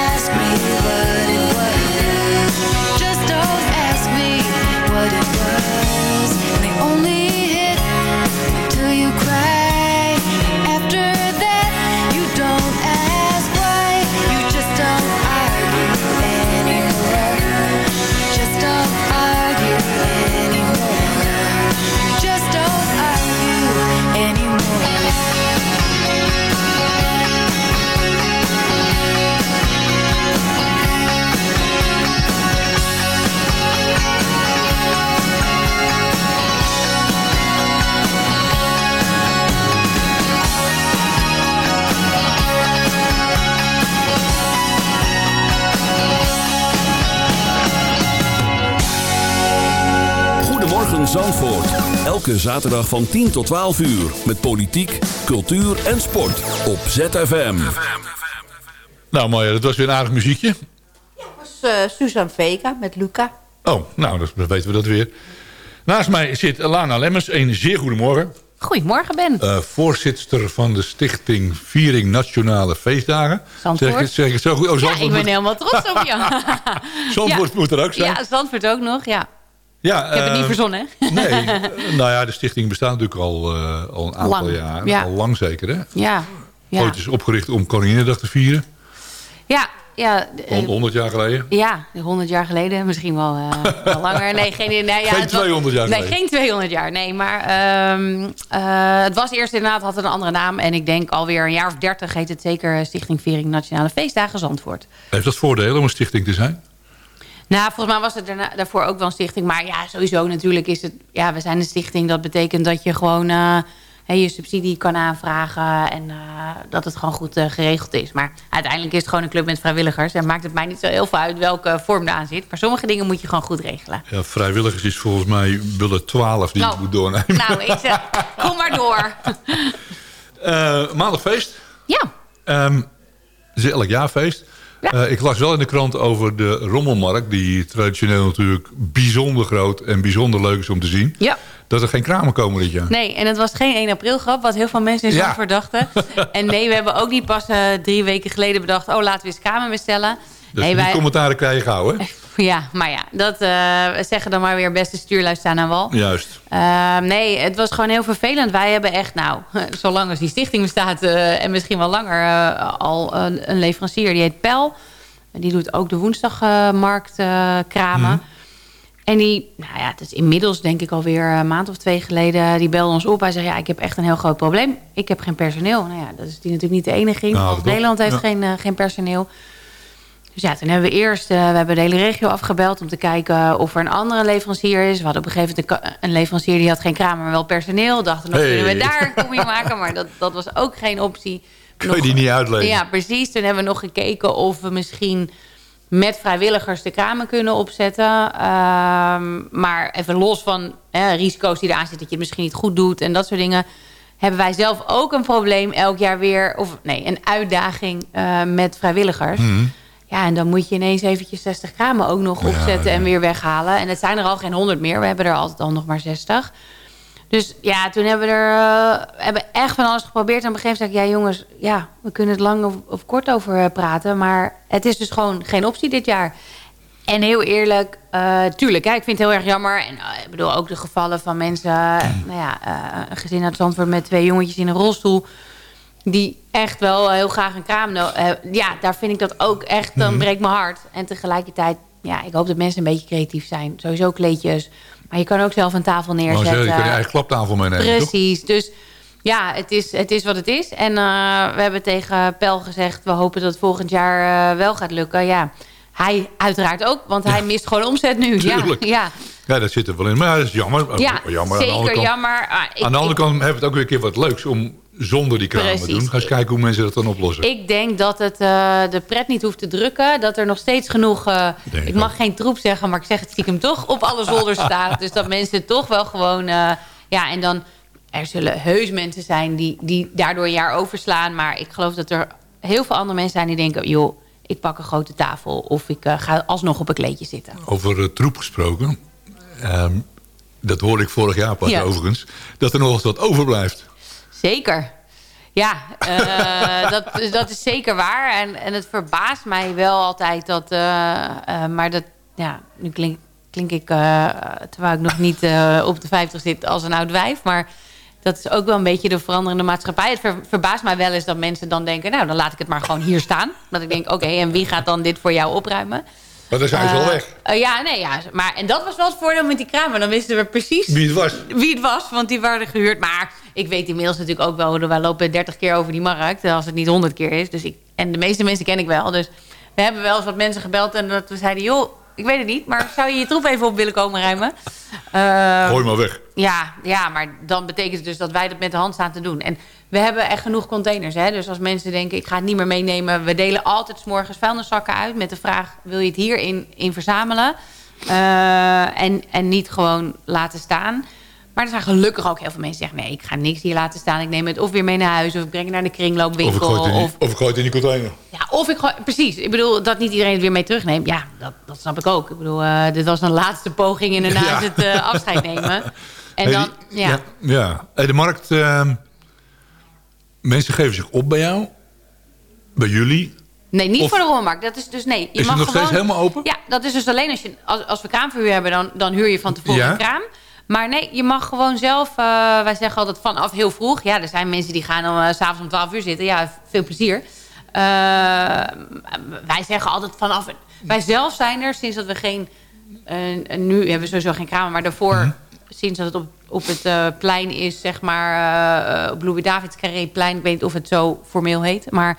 Goedemorgen Zandvoort. Elke zaterdag van 10 tot 12 uur. Met politiek, cultuur en sport. Op ZFM. Nou mooi, dat was weer een aardig muziekje. Dat was eh, Susan Vega met Luca. Oh, nou, dat- dan weten we dat weer. Naast mij zit Lana Lemmens. Een zeer goedemorgen. Goedemorgen, Ben. Eh voorzitter van de stichting Viering Nationale Feestdagen. Zandvoort. Zeg ik, het- zeg ik het zo goed? Oh, ja, ik ben moet, helemaal trots op je. *laughs* Zandvoort moet er ook zijn. Ja, Zandvoort ook nog, ja. Ja, Ik heb het niet ehm, verzonnen, hè? Nee, *laughs* nou ja, de stichting bestaat natuurlijk al, eh, al een aantal Lang, jaar. ja. Al lang zeker, hè? Ja, ja. Ooit is opgericht om Koninginnedag te vieren. Ja, ja. de- eh, Hond- 100 jaar geleden. Ja, 100 jaar geleden, misschien wel, eh, wel *laughs* langer. Nee, geen, nee, ja, Geen het was- 200 jaar Nee, geen 200 jaar. Nee, maar ehm, eh, het was eerst inderdaad, had een andere naam. En ik denk alweer een jaar of 30 heet het zeker Stichting Viering Nationale Feestdagen Zandvoort. Heeft dat voordelen om een stichting te zijn? Nou, volgens mij was het daarna, daarvoor ook wel een stichting. Maar ja, sowieso natuurlijk is het... Ja, we zijn een stichting. Dat betekent dat je gewoon eh, je subsidie kan aanvragen. En eh, dat het gewoon goed eh, geregeld is. Maar uiteindelijk is het gewoon een club met vrijwilligers. En maakt het mij niet zo heel veel uit welke vorm eraan zit. Maar sommige dingen moet je gewoon goed regelen. Ja, vrijwilligers is volgens mij bullet 12 die Nou, je moet doornemen. *laughs* Nou, ik zeg, kom maar door. *laughs* Eh, maandag feest. Ja. Ehm, het is elk jaar feest. Eh, ik las wel in de krant over de rommelmarkt... die traditioneel natuurlijk bijzonder groot en bijzonder leuk is om te zien. Ja. Dat er geen kramen komen dit jaar. Nee, en het was geen 1 april grap, wat heel veel mensen in Ja. Zandvoort dachten. *laughs* En nee, we hebben ook niet pas eh, drie weken geleden bedacht... oh, laten we eens kamer bestellen. Dus nee, die commentaren krijg je gauw, hè? *laughs* Ja, maar ja, dat eh, we zeggen dan maar weer beste stuurlui staan aan wal. Juist. Eh, nee, het was gewoon heel vervelend. Wij hebben echt, nou, *laughs* zolang als die stichting bestaat... eh, en misschien wel langer, eh, al een, een leverancier. Die heet Pel. Die doet ook de woensdagmarkt kramen. Mhm. En die, nou ja, het is inmiddels denk ik alweer een maand of twee geleden... die belde ons op. Hij zei, ja, ik heb echt een heel groot probleem. Ik heb geen personeel. Nou ja, dat is die natuurlijk niet de enige. in. Nou. Nederland heeft Ja. geen, geen personeel. Dus ja, toen hebben we eerst eh, we hebben de hele regio afgebeld... om te kijken of er een andere leverancier is. We hadden op een gegeven moment een, leverancier... die had geen kraam, maar wel personeel. Dachten, nog Hey. kunnen we daar een combi maken? Maar dat, dat was ook geen optie. Kun je die niet uitlezen? Ja, precies. Toen hebben we nog gekeken of we misschien met vrijwilligers de kramen kunnen opzetten. Ehm, maar even los van hè, risico's die eraan zitten... dat je het misschien niet goed doet en dat soort dingen... hebben wij zelf ook een probleem elk jaar weer... of nee, een uitdaging eh, met vrijwilligers. Mhm. Ja, en dan moet je ineens eventjes 60 kramen ook nog opzetten en weer weghalen. En het zijn er al geen 100 meer. We hebben er altijd al nog maar 60. Dus ja, toen hebben we er eh, hebben echt van alles geprobeerd. En op een gegeven moment zei ik, ja jongens, ja, we kunnen het lang of, of kort over eh, praten. Maar het is dus gewoon geen optie dit jaar. En heel eerlijk, eh, tuurlijk, hè, ik vind het heel erg jammer. En ik bedoel ook de gevallen van mensen... nou ja, een gezin uit Zandvoort met twee jongetjes in een rolstoel... die echt wel heel graag een kraam... eh, ja, daar vind ik dat ook echt, dan breekt mijn hart. En tegelijkertijd, ja, ik hoop dat mensen een beetje creatief zijn. Sowieso kleedjes. Maar je kan ook zelf een tafel neerzetten. zeg, je kan je eigen klaptafel meenemen, toch? Precies. Dus ja, het is, het is wat het is. En eh, we hebben tegen Pel gezegd... we hopen dat het volgend jaar eh, wel gaat lukken. Ja, hij uiteraard ook. Want hij mist gewoon omzet nu. Ja, Tuurlijk. ja. Ja, dat zit er wel in. Maar ja, dat is jammer. ja jammer. Aan de andere zeker kant- jammer. Ah, ik, Aan de andere ik- kant hebben we het ook weer een keer wat leuks om zonder die kramen Precies. doen. Ga eens kijken hoe mensen dat dan oplossen. Ik denk dat het eh, de pret niet hoeft te drukken. Dat er nog steeds genoeg... eh, ik mag geen troep zeggen, maar ik zeg het stiekem toch... op alle zolders *laughs* staat. Dus dat mensen toch wel gewoon... eh, ja, en dan... Er zullen heus mensen zijn die, die daardoor een jaar overslaan. Maar ik geloof dat er heel veel andere mensen zijn die denken... joh, ik pak een grote tafel of ik ga alsnog op een kleedje zitten. Over troep gesproken. Ehm, dat hoorde ik vorig jaar pas Ja. overigens. Dat er nog wat overblijft. Zeker. Ja, eh, *laughs* dat, is- dat is zeker waar. En, en het verbaast mij wel altijd dat... eh, eh, maar dat, ja, nu klink, klink ik, terwijl ik nog niet op de 50 zit, als een oud wijf. Maar dat is ook wel een beetje de veranderende maatschappij. Het ver- verbaast mij wel eens dat mensen dan denken... nou, dan laat ik het maar gewoon hier staan. Dat ik denk, oké, en wie gaat dan dit voor jou opruimen? Maar dan zijn ze al weg. ja, nee, ja. Maar, en dat was wel het voordeel met die kramen. Dan wisten we precies Wie het was. wie het was, want die waren gehuurd. Maar ik weet inmiddels natuurlijk ook wel... wij lopen 30 keer over die markt, als het niet 100 keer is. Dus ik, en de meeste mensen ken ik wel. Dus we hebben wel eens wat mensen gebeld en dat we zeiden... joh, ik weet het niet, maar zou je je troep even op willen komen ruimen? Eh, Gooi maar weg. ja, ja, maar dan betekent het dus dat wij dat met de hand staan te doen. En we hebben echt genoeg containers. Hè? Dus als mensen denken, ik ga het niet meer meenemen... we delen altijd 's morgens vuilniszakken uit met de vraag... wil je het hierin in verzamelen? Eh, en, en niet gewoon laten staan. Maar er zijn gelukkig ook heel veel mensen die zeggen... nee, ik ga niks hier laten staan. Ik neem het of weer mee naar huis... of ik breng het naar de Of kringloopwinkel. ik gooi het in die, of, of ik gooi het in die container. ja, of ik gewoon... Precies. Ik bedoel, dat niet iedereen het weer mee terugneemt. Ja, dat, dat snap ik ook. Ik bedoel, eh, dit was een laatste poging... en daarna Ja. het eh, afscheid nemen. *laughs* En Hey, dan, ja. ja. ja. Hey, de markt... ehm, mensen geven zich op bij jou. Bij jullie. Nee, niet Of- voor de rommelmarkt. Dat is dus nee. Je Is het nog gewoon, steeds helemaal open? Ja, dat is dus alleen als, je, als, als we kraamverhuur hebben, dan, dan huur je van tevoren Ja? een kraam. Maar nee, je mag gewoon zelf... eh, wij zeggen altijd vanaf heel vroeg. Ja, er zijn mensen die gaan om, eh, s s'avonds om 12 uur zitten. Ja, veel plezier. Eh, wij zeggen altijd vanaf... Wij zelf zijn er sinds dat we geen... eh, nu hebben we sowieso geen kramen, maar daarvoor... Mhm. Sinds dat het op, op het eh, plein is, zeg maar... eh, op Louis Carré plein. Ik weet niet of het zo formeel heet. Maar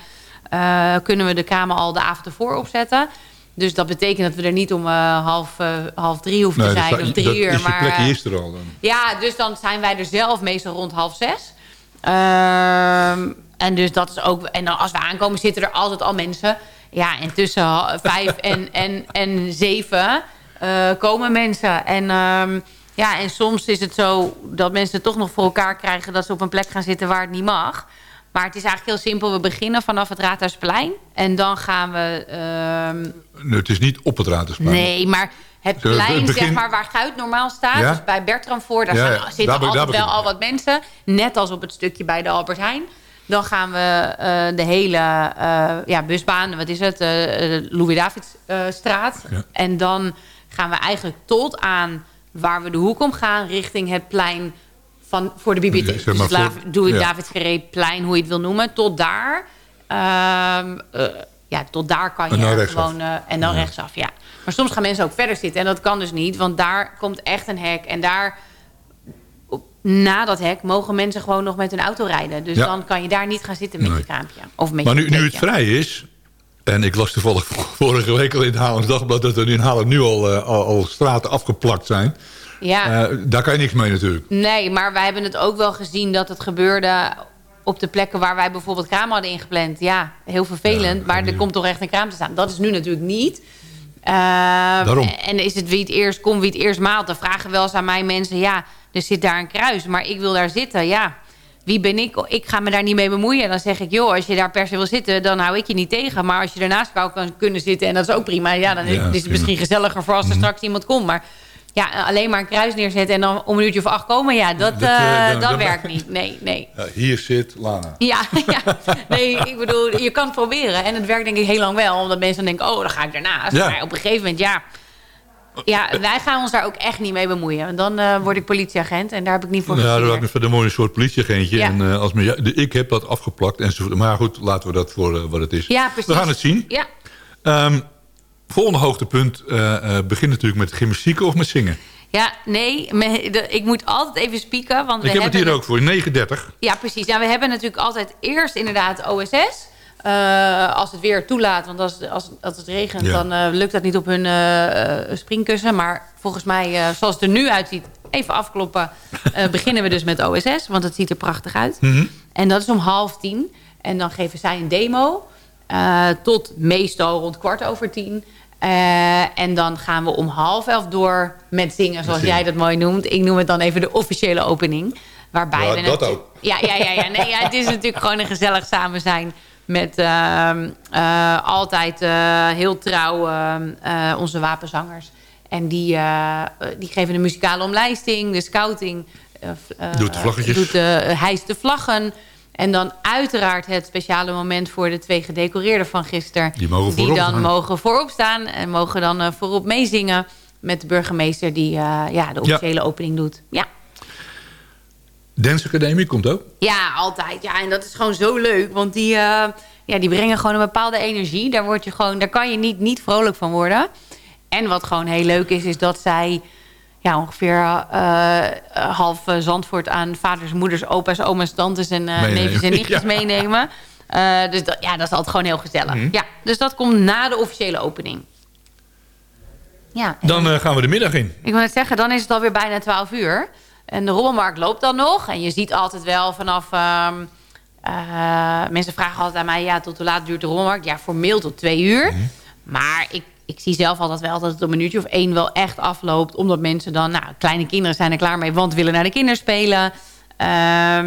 eh, kunnen we de kramen al de avond ervoor opzetten. Dus dat betekent dat we er niet om eh, half, eh, half drie hoeven te zijn of drie dat uur. is maar, plekje eh, is er al dan. ja, dus dan zijn wij er zelf meestal rond half zes. Ehm, en dus dat is ook. En dan als we aankomen, zitten er altijd al mensen. Ja, en tussen vijf en, *laughs* en, en zeven komen mensen. En, ehm, ja, en soms is het zo dat mensen het toch nog voor elkaar krijgen... dat ze op een plek gaan zitten waar het niet mag. Maar het is eigenlijk heel simpel. We beginnen vanaf het Raadhuisplein. En dan gaan we... ehm, Nee, het is niet op het Raadhuisplein. Nee, maar het plein, het begin- zeg maar, waar Guit normaal staat... Ja? dus bij Bertram voor, daar Ja, staan- ja. zitten Daar altijd wel al wat mensen. Net als op het stukje bij de Albert Heijn. Dan gaan we eh, de hele eh, ja, busbaan, wat is het, eh, Louis-Davids-straat. Ja. En dan gaan we eigenlijk tot aan waar we de hoek om gaan... richting het plein van, voor de bibliotheek. Zeg maar dus voor- doe ik ja. Davids Carré plein, hoe je het wil noemen. Tot daar... ehm, eh, ja, tot daar kan je En gewoon... eh, en dan rechtsaf, ja. Maar soms gaan mensen ook verder zitten. En dat kan dus niet, want daar komt echt een hek. En daar, na dat hek, mogen mensen gewoon nog met hun auto rijden. Dus Ja. dan kan je daar niet gaan zitten met Nee. je kraampje. Of met Maar nu, nu het vrij is... En ik las toevallig *laughs* vorige week al in het Haarlems Dagblad... dat er in Haarlem nu al, al, al straten afgeplakt zijn. Ja. Eh, daar kan je niks mee natuurlijk. Nee, maar wij hebben het ook wel gezien dat het gebeurde op de plekken waar wij bijvoorbeeld kraam hadden ingepland. Ja, heel vervelend, maar er komt toch echt een kraam te staan. Dat is nu natuurlijk niet. Daarom. En is het wie het eerst komt, wie het eerst maalt. Dan vragen wel eens aan mij mensen, ja, er zit daar een kruis, maar ik wil daar zitten. Ja, wie ben ik? Ik ga me daar niet mee bemoeien. Dan zeg ik, joh, als je daar per se wil zitten, dan hou ik je niet tegen. Maar als je ernaast zou kan kunnen zitten, en dat is ook prima. Ja, dan is- Ja, is het prima. misschien gezelliger voor als er straks iemand komt. Maar ja, alleen maar een kruis neerzetten en dan om een uurtje of acht komen. Ja, dat, Dat, eh, eh, dat, werkt niet. Nee, nee. *laughs* Ja, hier zit Lana. Ja, *laughs* ja, nee, ik bedoel, je kan het proberen. En het werkt denk ik heel lang wel. Omdat mensen dan denken, oh, dan ga ik daarnaast. Ja. Maar op een gegeven moment, ja... Ja, wij gaan ons daar ook echt niet mee bemoeien. Want dan eh, word ik politieagent en daar heb ik niet voor Ja, dat gestudeerd. was verder mooi een soort politieagentje. Ja. En, eh, als men, ja, de- ik heb dat afgeplakt. Enzovoort. Maar goed, laten we dat voor eh, wat het is. Ja, precies. We gaan het zien. Ja, Ehm, volgende hoogtepunt eh, eh, begint natuurlijk met gymnastiek of met zingen. Ja, nee, ik moet altijd even spieken. Want we Ik heb het hier ook voor, 9.30. Ja, precies. Nou, we hebben natuurlijk altijd eerst inderdaad OSS. eh, als het weer toelaat. Want als, als, als het regent, Ja. dan lukt dat niet op hun eh, springkussen. Maar volgens mij, zoals het er nu uitziet, even afkloppen... *laughs* beginnen we dus met OSS. Want het ziet er prachtig uit. Mhm. En dat is om half tien. En dan geven zij een demo. tot meestal rond kwart over tien. Eh, en dan gaan we om half elf door met zingen, zoals jij dat mooi noemt. Ik noem het dan even de officiële opening. Waarbij Ja, we dat ook. Ja, ja, ja, ja. Nee, ja, het is natuurlijk gewoon een gezellig samen zijn. Met ehm, eh, altijd eh, heel trouw ehm, eh, onze wapenzangers. En die, die geven de muzikale omlijsting, de scouting. Doet de vlaggetjes. Doet de, hijst de vlaggen. En dan uiteraard het speciale moment voor de twee gedecoreerden van gisteren. Die mogen Die dan staan. mogen voorop staan en mogen dan eh, voorop meezingen. Met de burgemeester die eh, ja, de officiële opening doet. Ja. Dance Academie komt ook. Ja, altijd. Ja, en dat is gewoon zo leuk. Want die, eh, ja, die brengen gewoon een bepaalde energie. Daar, word je gewoon, daar kan je niet, niet vrolijk van worden. En wat gewoon heel leuk is, is dat zij ja, ongeveer eh, half eh, Zandvoort aan vaders, moeders, opa's, oma's, tantes en Meenemen. neefjes en *laughs* nichtjes Ja. meenemen. Dus dat, ja, dat is altijd gewoon heel gezellig. Mhm. Ja, dus dat komt na de officiële opening. Ja, Dan gaan we de middag in. ik wil net zeggen, dan is het alweer bijna 12 uur. En de rommelmarkt loopt dan nog. En je ziet altijd wel vanaf... ehm, eh, mensen vragen altijd aan mij... ja, tot hoe laat duurt de rommelmarkt? Ja, formeel tot twee uur. Maar ik, ik zie zelf altijd wel dat het een uurtje of één wel echt afloopt. Omdat mensen dan... Nou, kleine kinderen zijn er klaar mee, want willen naar de kinderspelen. Eh,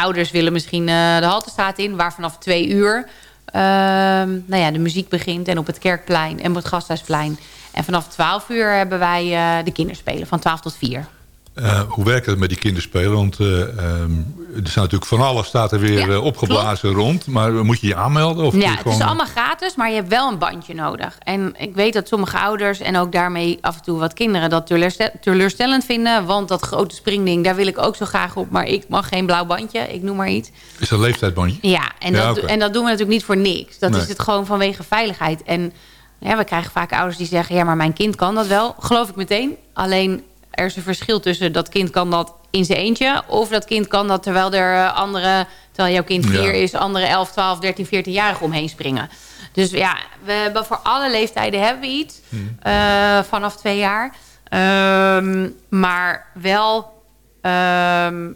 ouders willen misschien eh, de Haltestraat in, waar vanaf twee uur... ehm, nou ja, de muziek begint. En op het Kerkplein en op het Gasthuisplein. En vanaf 12 uur hebben wij eh, de kinderspelen van 12 tot 4. Eh, hoe werkt het met die kinderspelen? Want eh, ehm, er staat natuurlijk van alles staat er weer Ja, eh, opgeblazen rond. Maar moet je je aanmelden? Of ja, het gewoon... is allemaal gratis, maar je hebt wel een bandje nodig. En ik weet dat sommige ouders en ook daarmee af en toe wat kinderen dat teleurste- teleurstellend vinden. Want dat grote springding, daar wil ik ook zo graag op. Maar ik mag geen blauw bandje, ik noem maar iets. Is dat een leeftijdsbandje? Ja, en, Ja, dat, en dat doen we natuurlijk niet voor niks. Dat Nee. is het gewoon vanwege veiligheid. En ja, we krijgen vaak ouders die zeggen... ja, maar mijn kind kan dat wel. Geloof ik meteen. Alleen er is een verschil tussen dat kind kan dat in zijn eentje... of dat kind kan dat terwijl er eh, andere... terwijl jouw kind Ja. vier is... andere 11, 12, 13, 14-jarigen omheen springen. Dus ja, we hebben voor alle leeftijden hebben we iets. eh, vanaf twee jaar. Ehm, maar wel... ehm,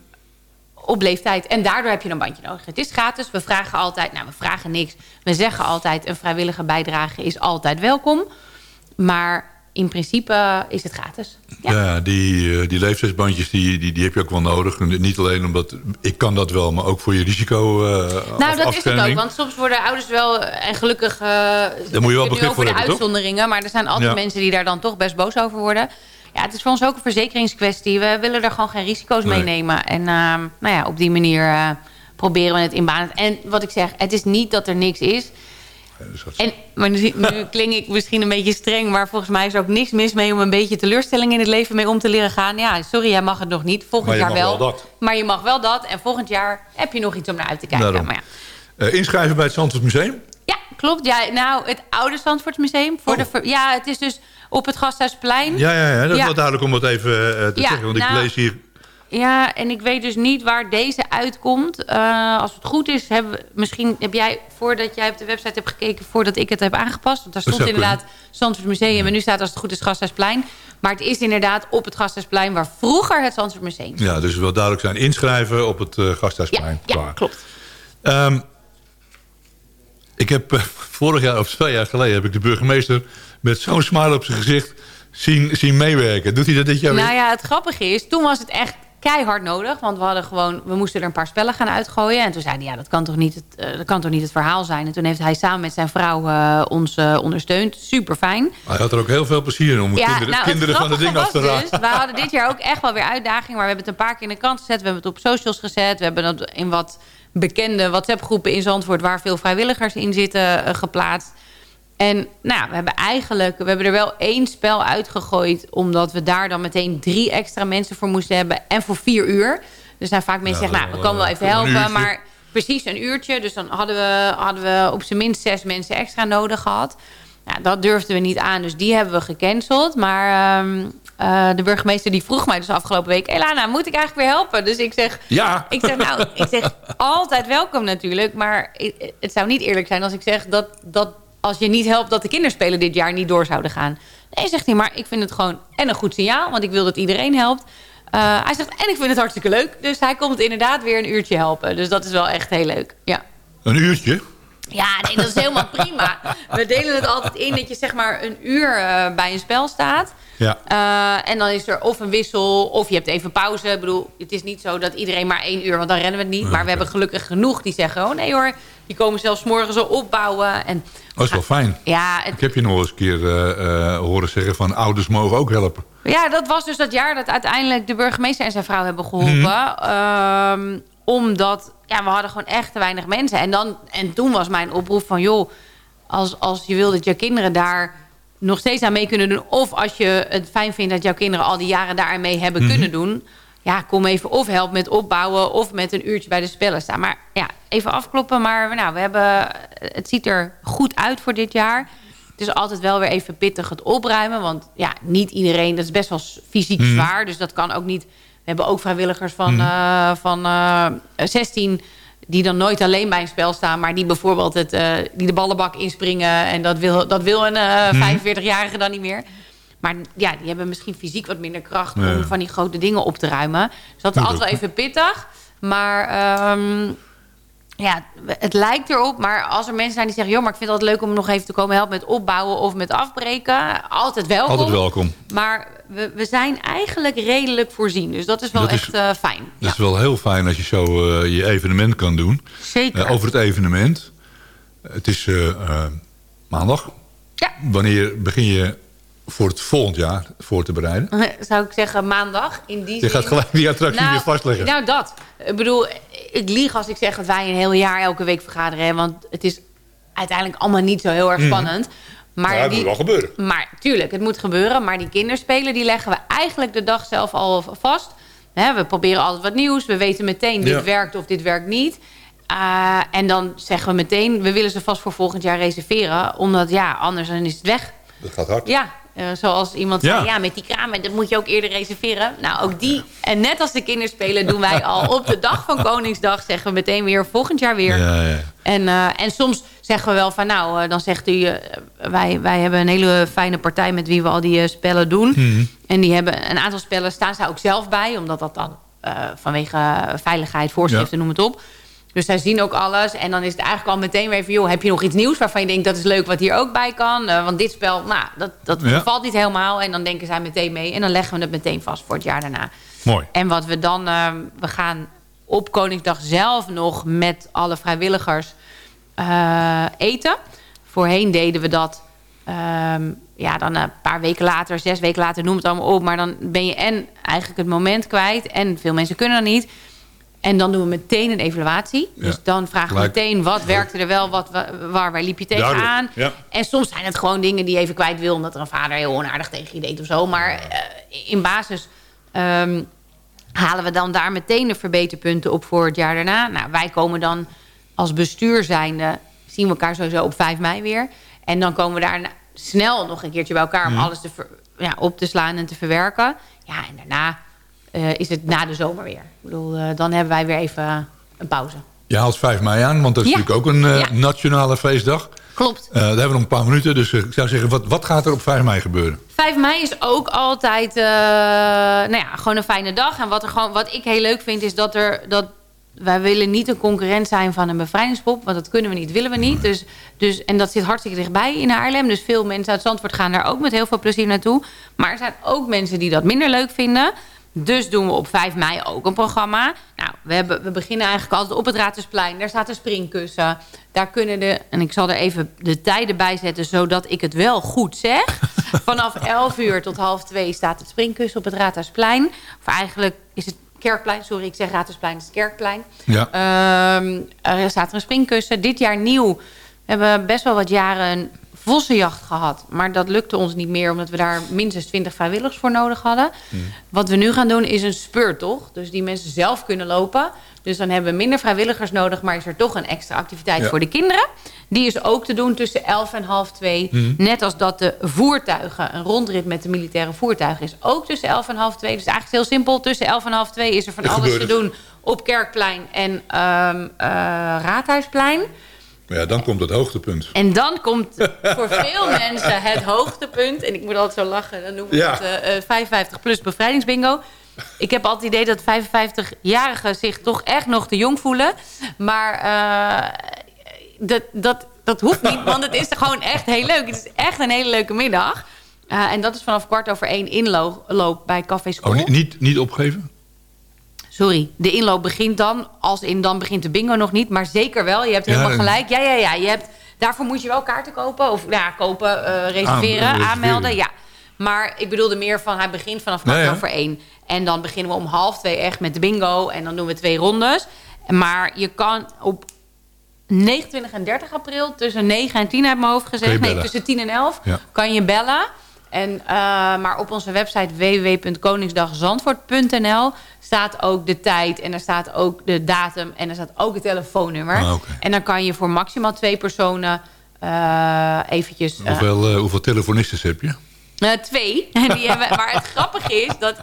op leeftijd. En daardoor heb je een bandje nodig. Het is gratis. We vragen altijd... Nou, we vragen niks. We zeggen altijd... een vrijwillige bijdrage is altijd welkom. Maar in principe is het gratis. Ja, die, eh, die leeftijdsbandjes die, die, die heb je ook wel nodig. Niet alleen omdat, ik kan dat wel, maar ook voor je risico eh, Nou, dat is het ook. Want soms worden ouders wel... En gelukkig... eh Daar moet je wel begrip voor de hebben, toch? uitzonderingen. Maar er zijn altijd Ja. mensen die daar dan toch best boos over worden. Ja, het is voor ons ook een verzekeringskwestie. We willen er gewoon geen risico's Nee. meenemen. En ehm, nou ja, op die manier eh, proberen we het in baan. En wat ik zeg, het is niet dat er niks is. En, maar nu, nu *laughs* klink ik misschien een beetje streng... maar volgens mij is er ook niks mis mee... om een beetje teleurstelling in het leven mee om te leren gaan. Ja, sorry, jij mag het nog niet. Volgend Maar je jaar mag wel. wel dat. Maar je mag wel dat. En volgend jaar heb je nog iets om naar uit te kijken. Daarom. Maar ja. Eh, inschrijven bij het Zandvoort Museum? Ja, klopt. Ja, nou, het oude Zandvoortsmuseum. Voor de ver- ja, het is dus op het Gasthuisplein. Oh. Ja, ja, ja dat is Ja. wel duidelijk om dat even eh, te Ja, zeggen. Want ik nou- lees hier... Ja, en ik weet dus niet waar deze uitkomt. Eh, als het goed is, hebben misschien heb jij, voordat jij op de website hebt gekeken... voordat ik het heb aangepast. Want daar stond inderdaad Zandvoort Museum... en nu staat als het goed is Gasthuisplein. Maar het is inderdaad op het Gasthuisplein... waar vroeger het Zandvoort Museum stond. Ja, dus wel duidelijk zijn inschrijven op het eh Gasthuisplein. Ja, klopt. Ehm, ik heb eh, vorig jaar of twee jaar geleden... heb ik de burgemeester met zo'n smile op zijn gezicht zien, zien meewerken. Doet hij dat dit jaar Nou weer? ja, het grappige is, toen was het echt keihard nodig. Want we hadden gewoon, we moesten er een paar spellen gaan uitgooien. En toen zei hij, ja, dat kan toch niet het, eh, dat kan toch niet het verhaal zijn. En toen heeft hij samen met zijn vrouw eh, ons eh, ondersteund. Super fijn. Hij had er ook heel veel plezier in om kinderen, nou, kinderen van de ding af te raken. Dus, we hadden dit jaar ook echt wel weer uitdagingen. Maar we hebben het een paar keer in de krant gezet. We hebben het op socials gezet. We hebben het in wat bekende WhatsApp-groepen in Zandvoort... waar veel vrijwilligers in zitten, geplaatst. En nou, ja, we hebben eigenlijk, we hebben er wel één spel uitgegooid... omdat we daar dan meteen drie extra mensen voor moesten hebben... en voor vier uur. Er zijn vaak mensen zeggen, nou, we kan wel eh, even helpen... maar precies een uurtje. Dus dan hadden we, hadden we op zijn minst zes mensen extra nodig gehad. Nou, dat durfden we niet aan, dus die hebben we gecanceld. Maar ehm, eh, de burgemeester die vroeg mij dus afgelopen week... Elana, moet ik eigenlijk weer helpen? Dus ik zeg, Ja. ik zeg, nou, ik zeg *laughs* altijd welkom natuurlijk. Maar i- het zou niet eerlijk zijn als ik zeg dat, dat als je niet helpt... dat de kinderspelen dit jaar niet door zouden gaan. Nee, zegt hij, maar ik vind het gewoon en een goed signaal. Want ik wil dat iedereen helpt. Eh, hij zegt, en ik vind het hartstikke leuk. Dus hij komt inderdaad weer een uurtje helpen. Dus dat is wel echt heel leuk, ja. Een uurtje? Ja, nee, dat is helemaal *laughs* prima. We delen het altijd in dat je zeg maar een uur eh, bij een spel staat. Ja. Eh, en dan is er of een wissel of je hebt even pauze. Ik bedoel, het is niet zo dat iedereen maar één uur, want dan rennen we het niet. Maar we hebben gelukkig genoeg die zeggen, oh nee hoor, die komen zelfs morgen zo opbouwen. En Dat is wel fijn. ja, het, Ik heb je nog eens een keer eh, eh, horen zeggen van ouders mogen ook helpen. Ja, dat was dus dat jaar dat uiteindelijk de burgemeester en zijn vrouw hebben geholpen. Mhm. Ehm, omdat ja, we hadden gewoon echt te weinig mensen. En, dan, en toen was mijn oproep van... joh, als, als je wil dat je kinderen daar nog steeds aan mee kunnen doen... of als je het fijn vindt dat jouw kinderen al die jaren daar aan mee hebben Mhm. kunnen doen... ja, kom even of help met opbouwen... of met een uurtje bij de spellen staan. Maar ja, even afkloppen. Maar nou, we hebben, het ziet er goed uit voor dit jaar... Het is altijd wel weer even pittig het opruimen. Want ja, niet iedereen, dat is best wel fysiek Mhm. zwaar. Dus dat kan ook niet. We hebben ook vrijwilligers van, Mhm. eh, van eh, 16 die dan nooit alleen bij een spel staan. Maar die bijvoorbeeld het, eh, die de ballenbak inspringen. En dat wil, dat wil een eh, Mhm. 45-jarige dan niet meer. Maar ja, die hebben misschien fysiek wat minder kracht om van die grote dingen op te ruimen. Dus dat is altijd wel even pittig. Maar ehm, ja, het lijkt erop. Maar als er mensen zijn die zeggen... joh, maar ik vind het leuk om nog even te komen helpen met opbouwen of met afbreken. Altijd welkom. Altijd welkom. Maar we, we zijn eigenlijk redelijk voorzien. Dus dat is wel Dat is- echt eh, fijn. Dat is wel heel fijn als je zo eh, je evenement kan doen. Zeker. Eh, over het evenement. Het is maandag. Ja. Wanneer begin je voor het volgend jaar voor te bereiden? *laughs* Zou ik zeggen maandag. In die Je zin... gaat gelijk die attractie Nou, weer vastleggen. Nou, dat. Ik bedoel, ik lieg als ik zeg dat wij een heel jaar elke week vergaderen. hè, Want het is uiteindelijk allemaal niet zo heel erg Mhm. spannend. Maar Ja, die- moet wel gebeuren. Maar tuurlijk, het moet gebeuren. Maar die kinderspelen, die leggen we eigenlijk de dag zelf al vast. Hè, we proberen altijd wat nieuws. We weten meteen, dit Ja. werkt of dit werkt niet. Uh, en dan zeggen we meteen, we willen ze vast voor volgend jaar reserveren. Omdat ja, anders dan is het weg. Dat gaat hard. Ja, uh, zoals iemand Ja. zei, ja, met die kramen, dat moet je ook eerder reserveren. Nou, ook die, en net als de kinderspelen doen wij al op de dag van Koningsdag... zeggen we meteen weer, volgend jaar weer. Ja, ja. En, uh, en soms zeggen we wel van, nou, uh, dan zegt u... wij, wij hebben een hele fijne partij met wie we al die spellen doen. Mhm. En die hebben een aantal spellen, staan ze ook zelf bij... omdat dat dan vanwege veiligheid, voorschriften, noem het op... Dus zij zien ook alles. En dan is het eigenlijk al meteen weer van... joh, heb je nog iets nieuws waarvan je denkt... dat is leuk wat hier ook bij kan? Uh, want dit spel, nou, dat, dat Ja. valt niet helemaal. En dan denken zij meteen mee. En dan leggen we het meteen vast voor het jaar daarna. Mooi. En wat we dan... Uh, we gaan op Koningsdag zelf nog met alle vrijwilligers uh, eten. Voorheen deden we dat... Um, ja, dan een paar weken later, zes weken later, noem het allemaal op. Maar dan ben je en eigenlijk het moment kwijt. En veel mensen kunnen dat niet. En dan doen we meteen een evaluatie. Ja. Dus dan vragen we meteen wat werkte er wel, wat, waar, waar liep je tegenaan. Ja. En soms zijn het gewoon dingen die je even kwijt wil... omdat er een vader heel onaardig tegen je deed of zo. Maar uh, in basis um, halen we dan daar meteen de verbeterpunten op voor het jaar daarna. Nou, wij komen dan als bestuur zijnde... zien we elkaar sowieso op 5 mei weer. En dan komen we daar snel nog een keertje bij elkaar... om Mhm. alles te ver, ja, op te slaan en te verwerken. Ja, en daarna uh, is het na de zomer weer. Bedoel, uh, dan hebben wij weer even een pauze. Je haalt 5 mei aan, want dat is Ja. natuurlijk ook een uh, Ja. nationale feestdag. Klopt. daar hebben we nog een paar minuten, dus ik zou zeggen, wat, wat gaat er op 5 mei gebeuren? 5 mei is ook altijd nou ja, gewoon een fijne dag. En wat, er gewoon, wat ik heel leuk vind is dat er... Dat wij willen niet een concurrent zijn van een bevrijdingspop. Want dat kunnen we niet, willen we niet. Dus, dus, en dat zit hartstikke dichtbij in Haarlem. Dus veel mensen uit Zandvoort gaan daar ook met heel veel plezier naartoe. Maar er zijn ook mensen die dat minder leuk vinden. Dus doen we op 5 mei ook een programma. Nou, we, hebben, we beginnen eigenlijk altijd op het Raadhuisplein. Daar staat een springkussen. Daar kunnen de... En ik zal er even de tijden bij zetten... zodat ik het wel goed zeg. *laughs* Vanaf 11 uur tot half 2 staat het springkussen op het Raadhuisplein. Of eigenlijk is het Kerkplein. Sorry, ik zeg Raadhuisplein, het is Kerkplein. Ja. Um, er staat een springkussen. Dit jaar nieuw. We hebben best wel wat jaren vossenjacht gehad. Maar dat lukte ons niet meer, omdat we daar minstens 20 vrijwilligers voor nodig hadden. Wat we nu gaan doen is een speurtocht. Dus die mensen zelf kunnen lopen. Dus dan hebben we minder vrijwilligers nodig, maar is er toch een extra activiteit Ja. voor de kinderen. Die is ook te doen tussen 11 en half 2. Mhm. Net als dat de voertuigen, een rondrit met de militaire voertuigen is ook tussen 11 en half 2. Dus eigenlijk heel simpel. Tussen 11 en half 2 is er van alles te doen op Kerkplein en ehm, eh, Raadhuisplein. Maar ja, dan komt het hoogtepunt. En dan komt voor veel *laughs* mensen het hoogtepunt. En ik moet altijd zo lachen. Dan noemen we Ja. het eh, eh, 55 plus bevrijdingsbingo. Ik heb altijd het idee dat 55-jarigen zich toch echt nog te jong voelen. Maar eh, dat, dat, dat hoeft niet, want het is gewoon echt heel leuk. Het is echt een hele leuke middag. Eh, en dat is vanaf kwart over één inloop bij Café School. Oh, niet, niet opgeven? Sorry, de inloop begint dan. Als in dan begint de bingo nog niet. Maar zeker wel, je hebt helemaal gelijk. Ja, ja, ja. Je hebt, daarvoor moet je wel kaarten kopen. Of ja, kopen, eh, reserveren, Aan- reserveren. aanmelden. Ja. Maar ik bedoelde meer van, hij begint vanaf kwart ja. over één. En dan beginnen we om half twee echt met de bingo. En dan doen we twee rondes. Maar je kan op 29 en 30 april tussen 9 en 10 uit mijn hoofd gezegd. Nee, tussen 10 en 11 Ja. kan je bellen. En, eh, maar op onze website www.koningsdagzandvoort.nl staat ook de tijd en er staat ook de datum en er staat ook het telefoonnummer. Ah. En dan kan je voor maximaal twee personen eh eventjes... eh, Hoeveel, hoeveel telefonisten heb je? twee. *laughs* Die hebben, maar het grappige is dat...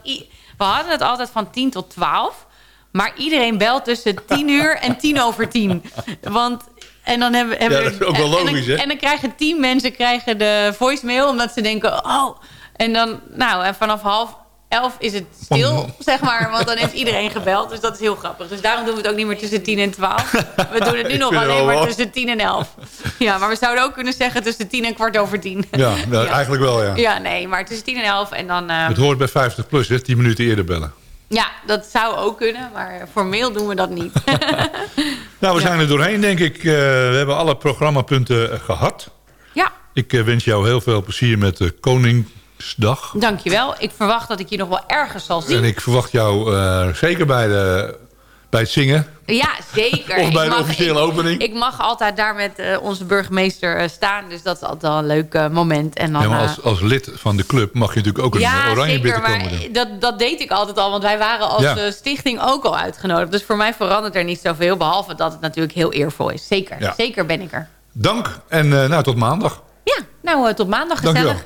we hadden het altijd van 10 tot 12. Maar iedereen belt tussen 10 uur en 10 over 10. Want... En dan hebben, hebben Ja, dat is ook wel en- en dan- logisch, hè? En dan krijgen 10 mensen krijgen de voicemail... omdat ze denken, oh... En dan, nou, en vanaf half elf is het stil, zeg maar. Want dan heeft iedereen gebeld. Dus dat is heel grappig. Dus daarom doen we het ook niet meer tussen 10 en 12. We doen het nu nog alleen maar tussen 10 en 11. Ja, maar we zouden ook kunnen zeggen tussen 10 en kwart over 10. Ja, nou, eigenlijk wel, ja. Ja, nee, maar tussen 10 en 11 en dan... eh, Het hoort bij 50 plus, hè? 10 minuten eerder bellen. Ja, dat zou ook kunnen, maar formeel doen we dat niet. *laughs* Nou, we zijn er doorheen, denk ik. Eh, we hebben alle programmapunten eh, gehad. Ja. Ik eh, wens jou heel veel plezier met de Koningsdag. Dankjewel. Ik verwacht dat ik je nog wel ergens zal zien. En ik verwacht jou eh, zeker bij, de, bij het zingen. Ja, zeker. *laughs* Of bij de officiële ik- opening. Ik mag altijd daar met eh, onze burgemeester eh, staan. Dus dat is altijd wel een leuk eh, moment. En dan, Ja, maar als, als lid van de club mag je natuurlijk ook een oranje bitter komen doen. dat, dat deed ik altijd al. Want wij waren als Ja. stichting ook al uitgenodigd. Dus voor mij verandert er niet zoveel. Behalve dat het natuurlijk heel eervol is. Zeker, zeker ben ik er. Dank en nou, tot maandag. Ja, nou tot maandag gezellig.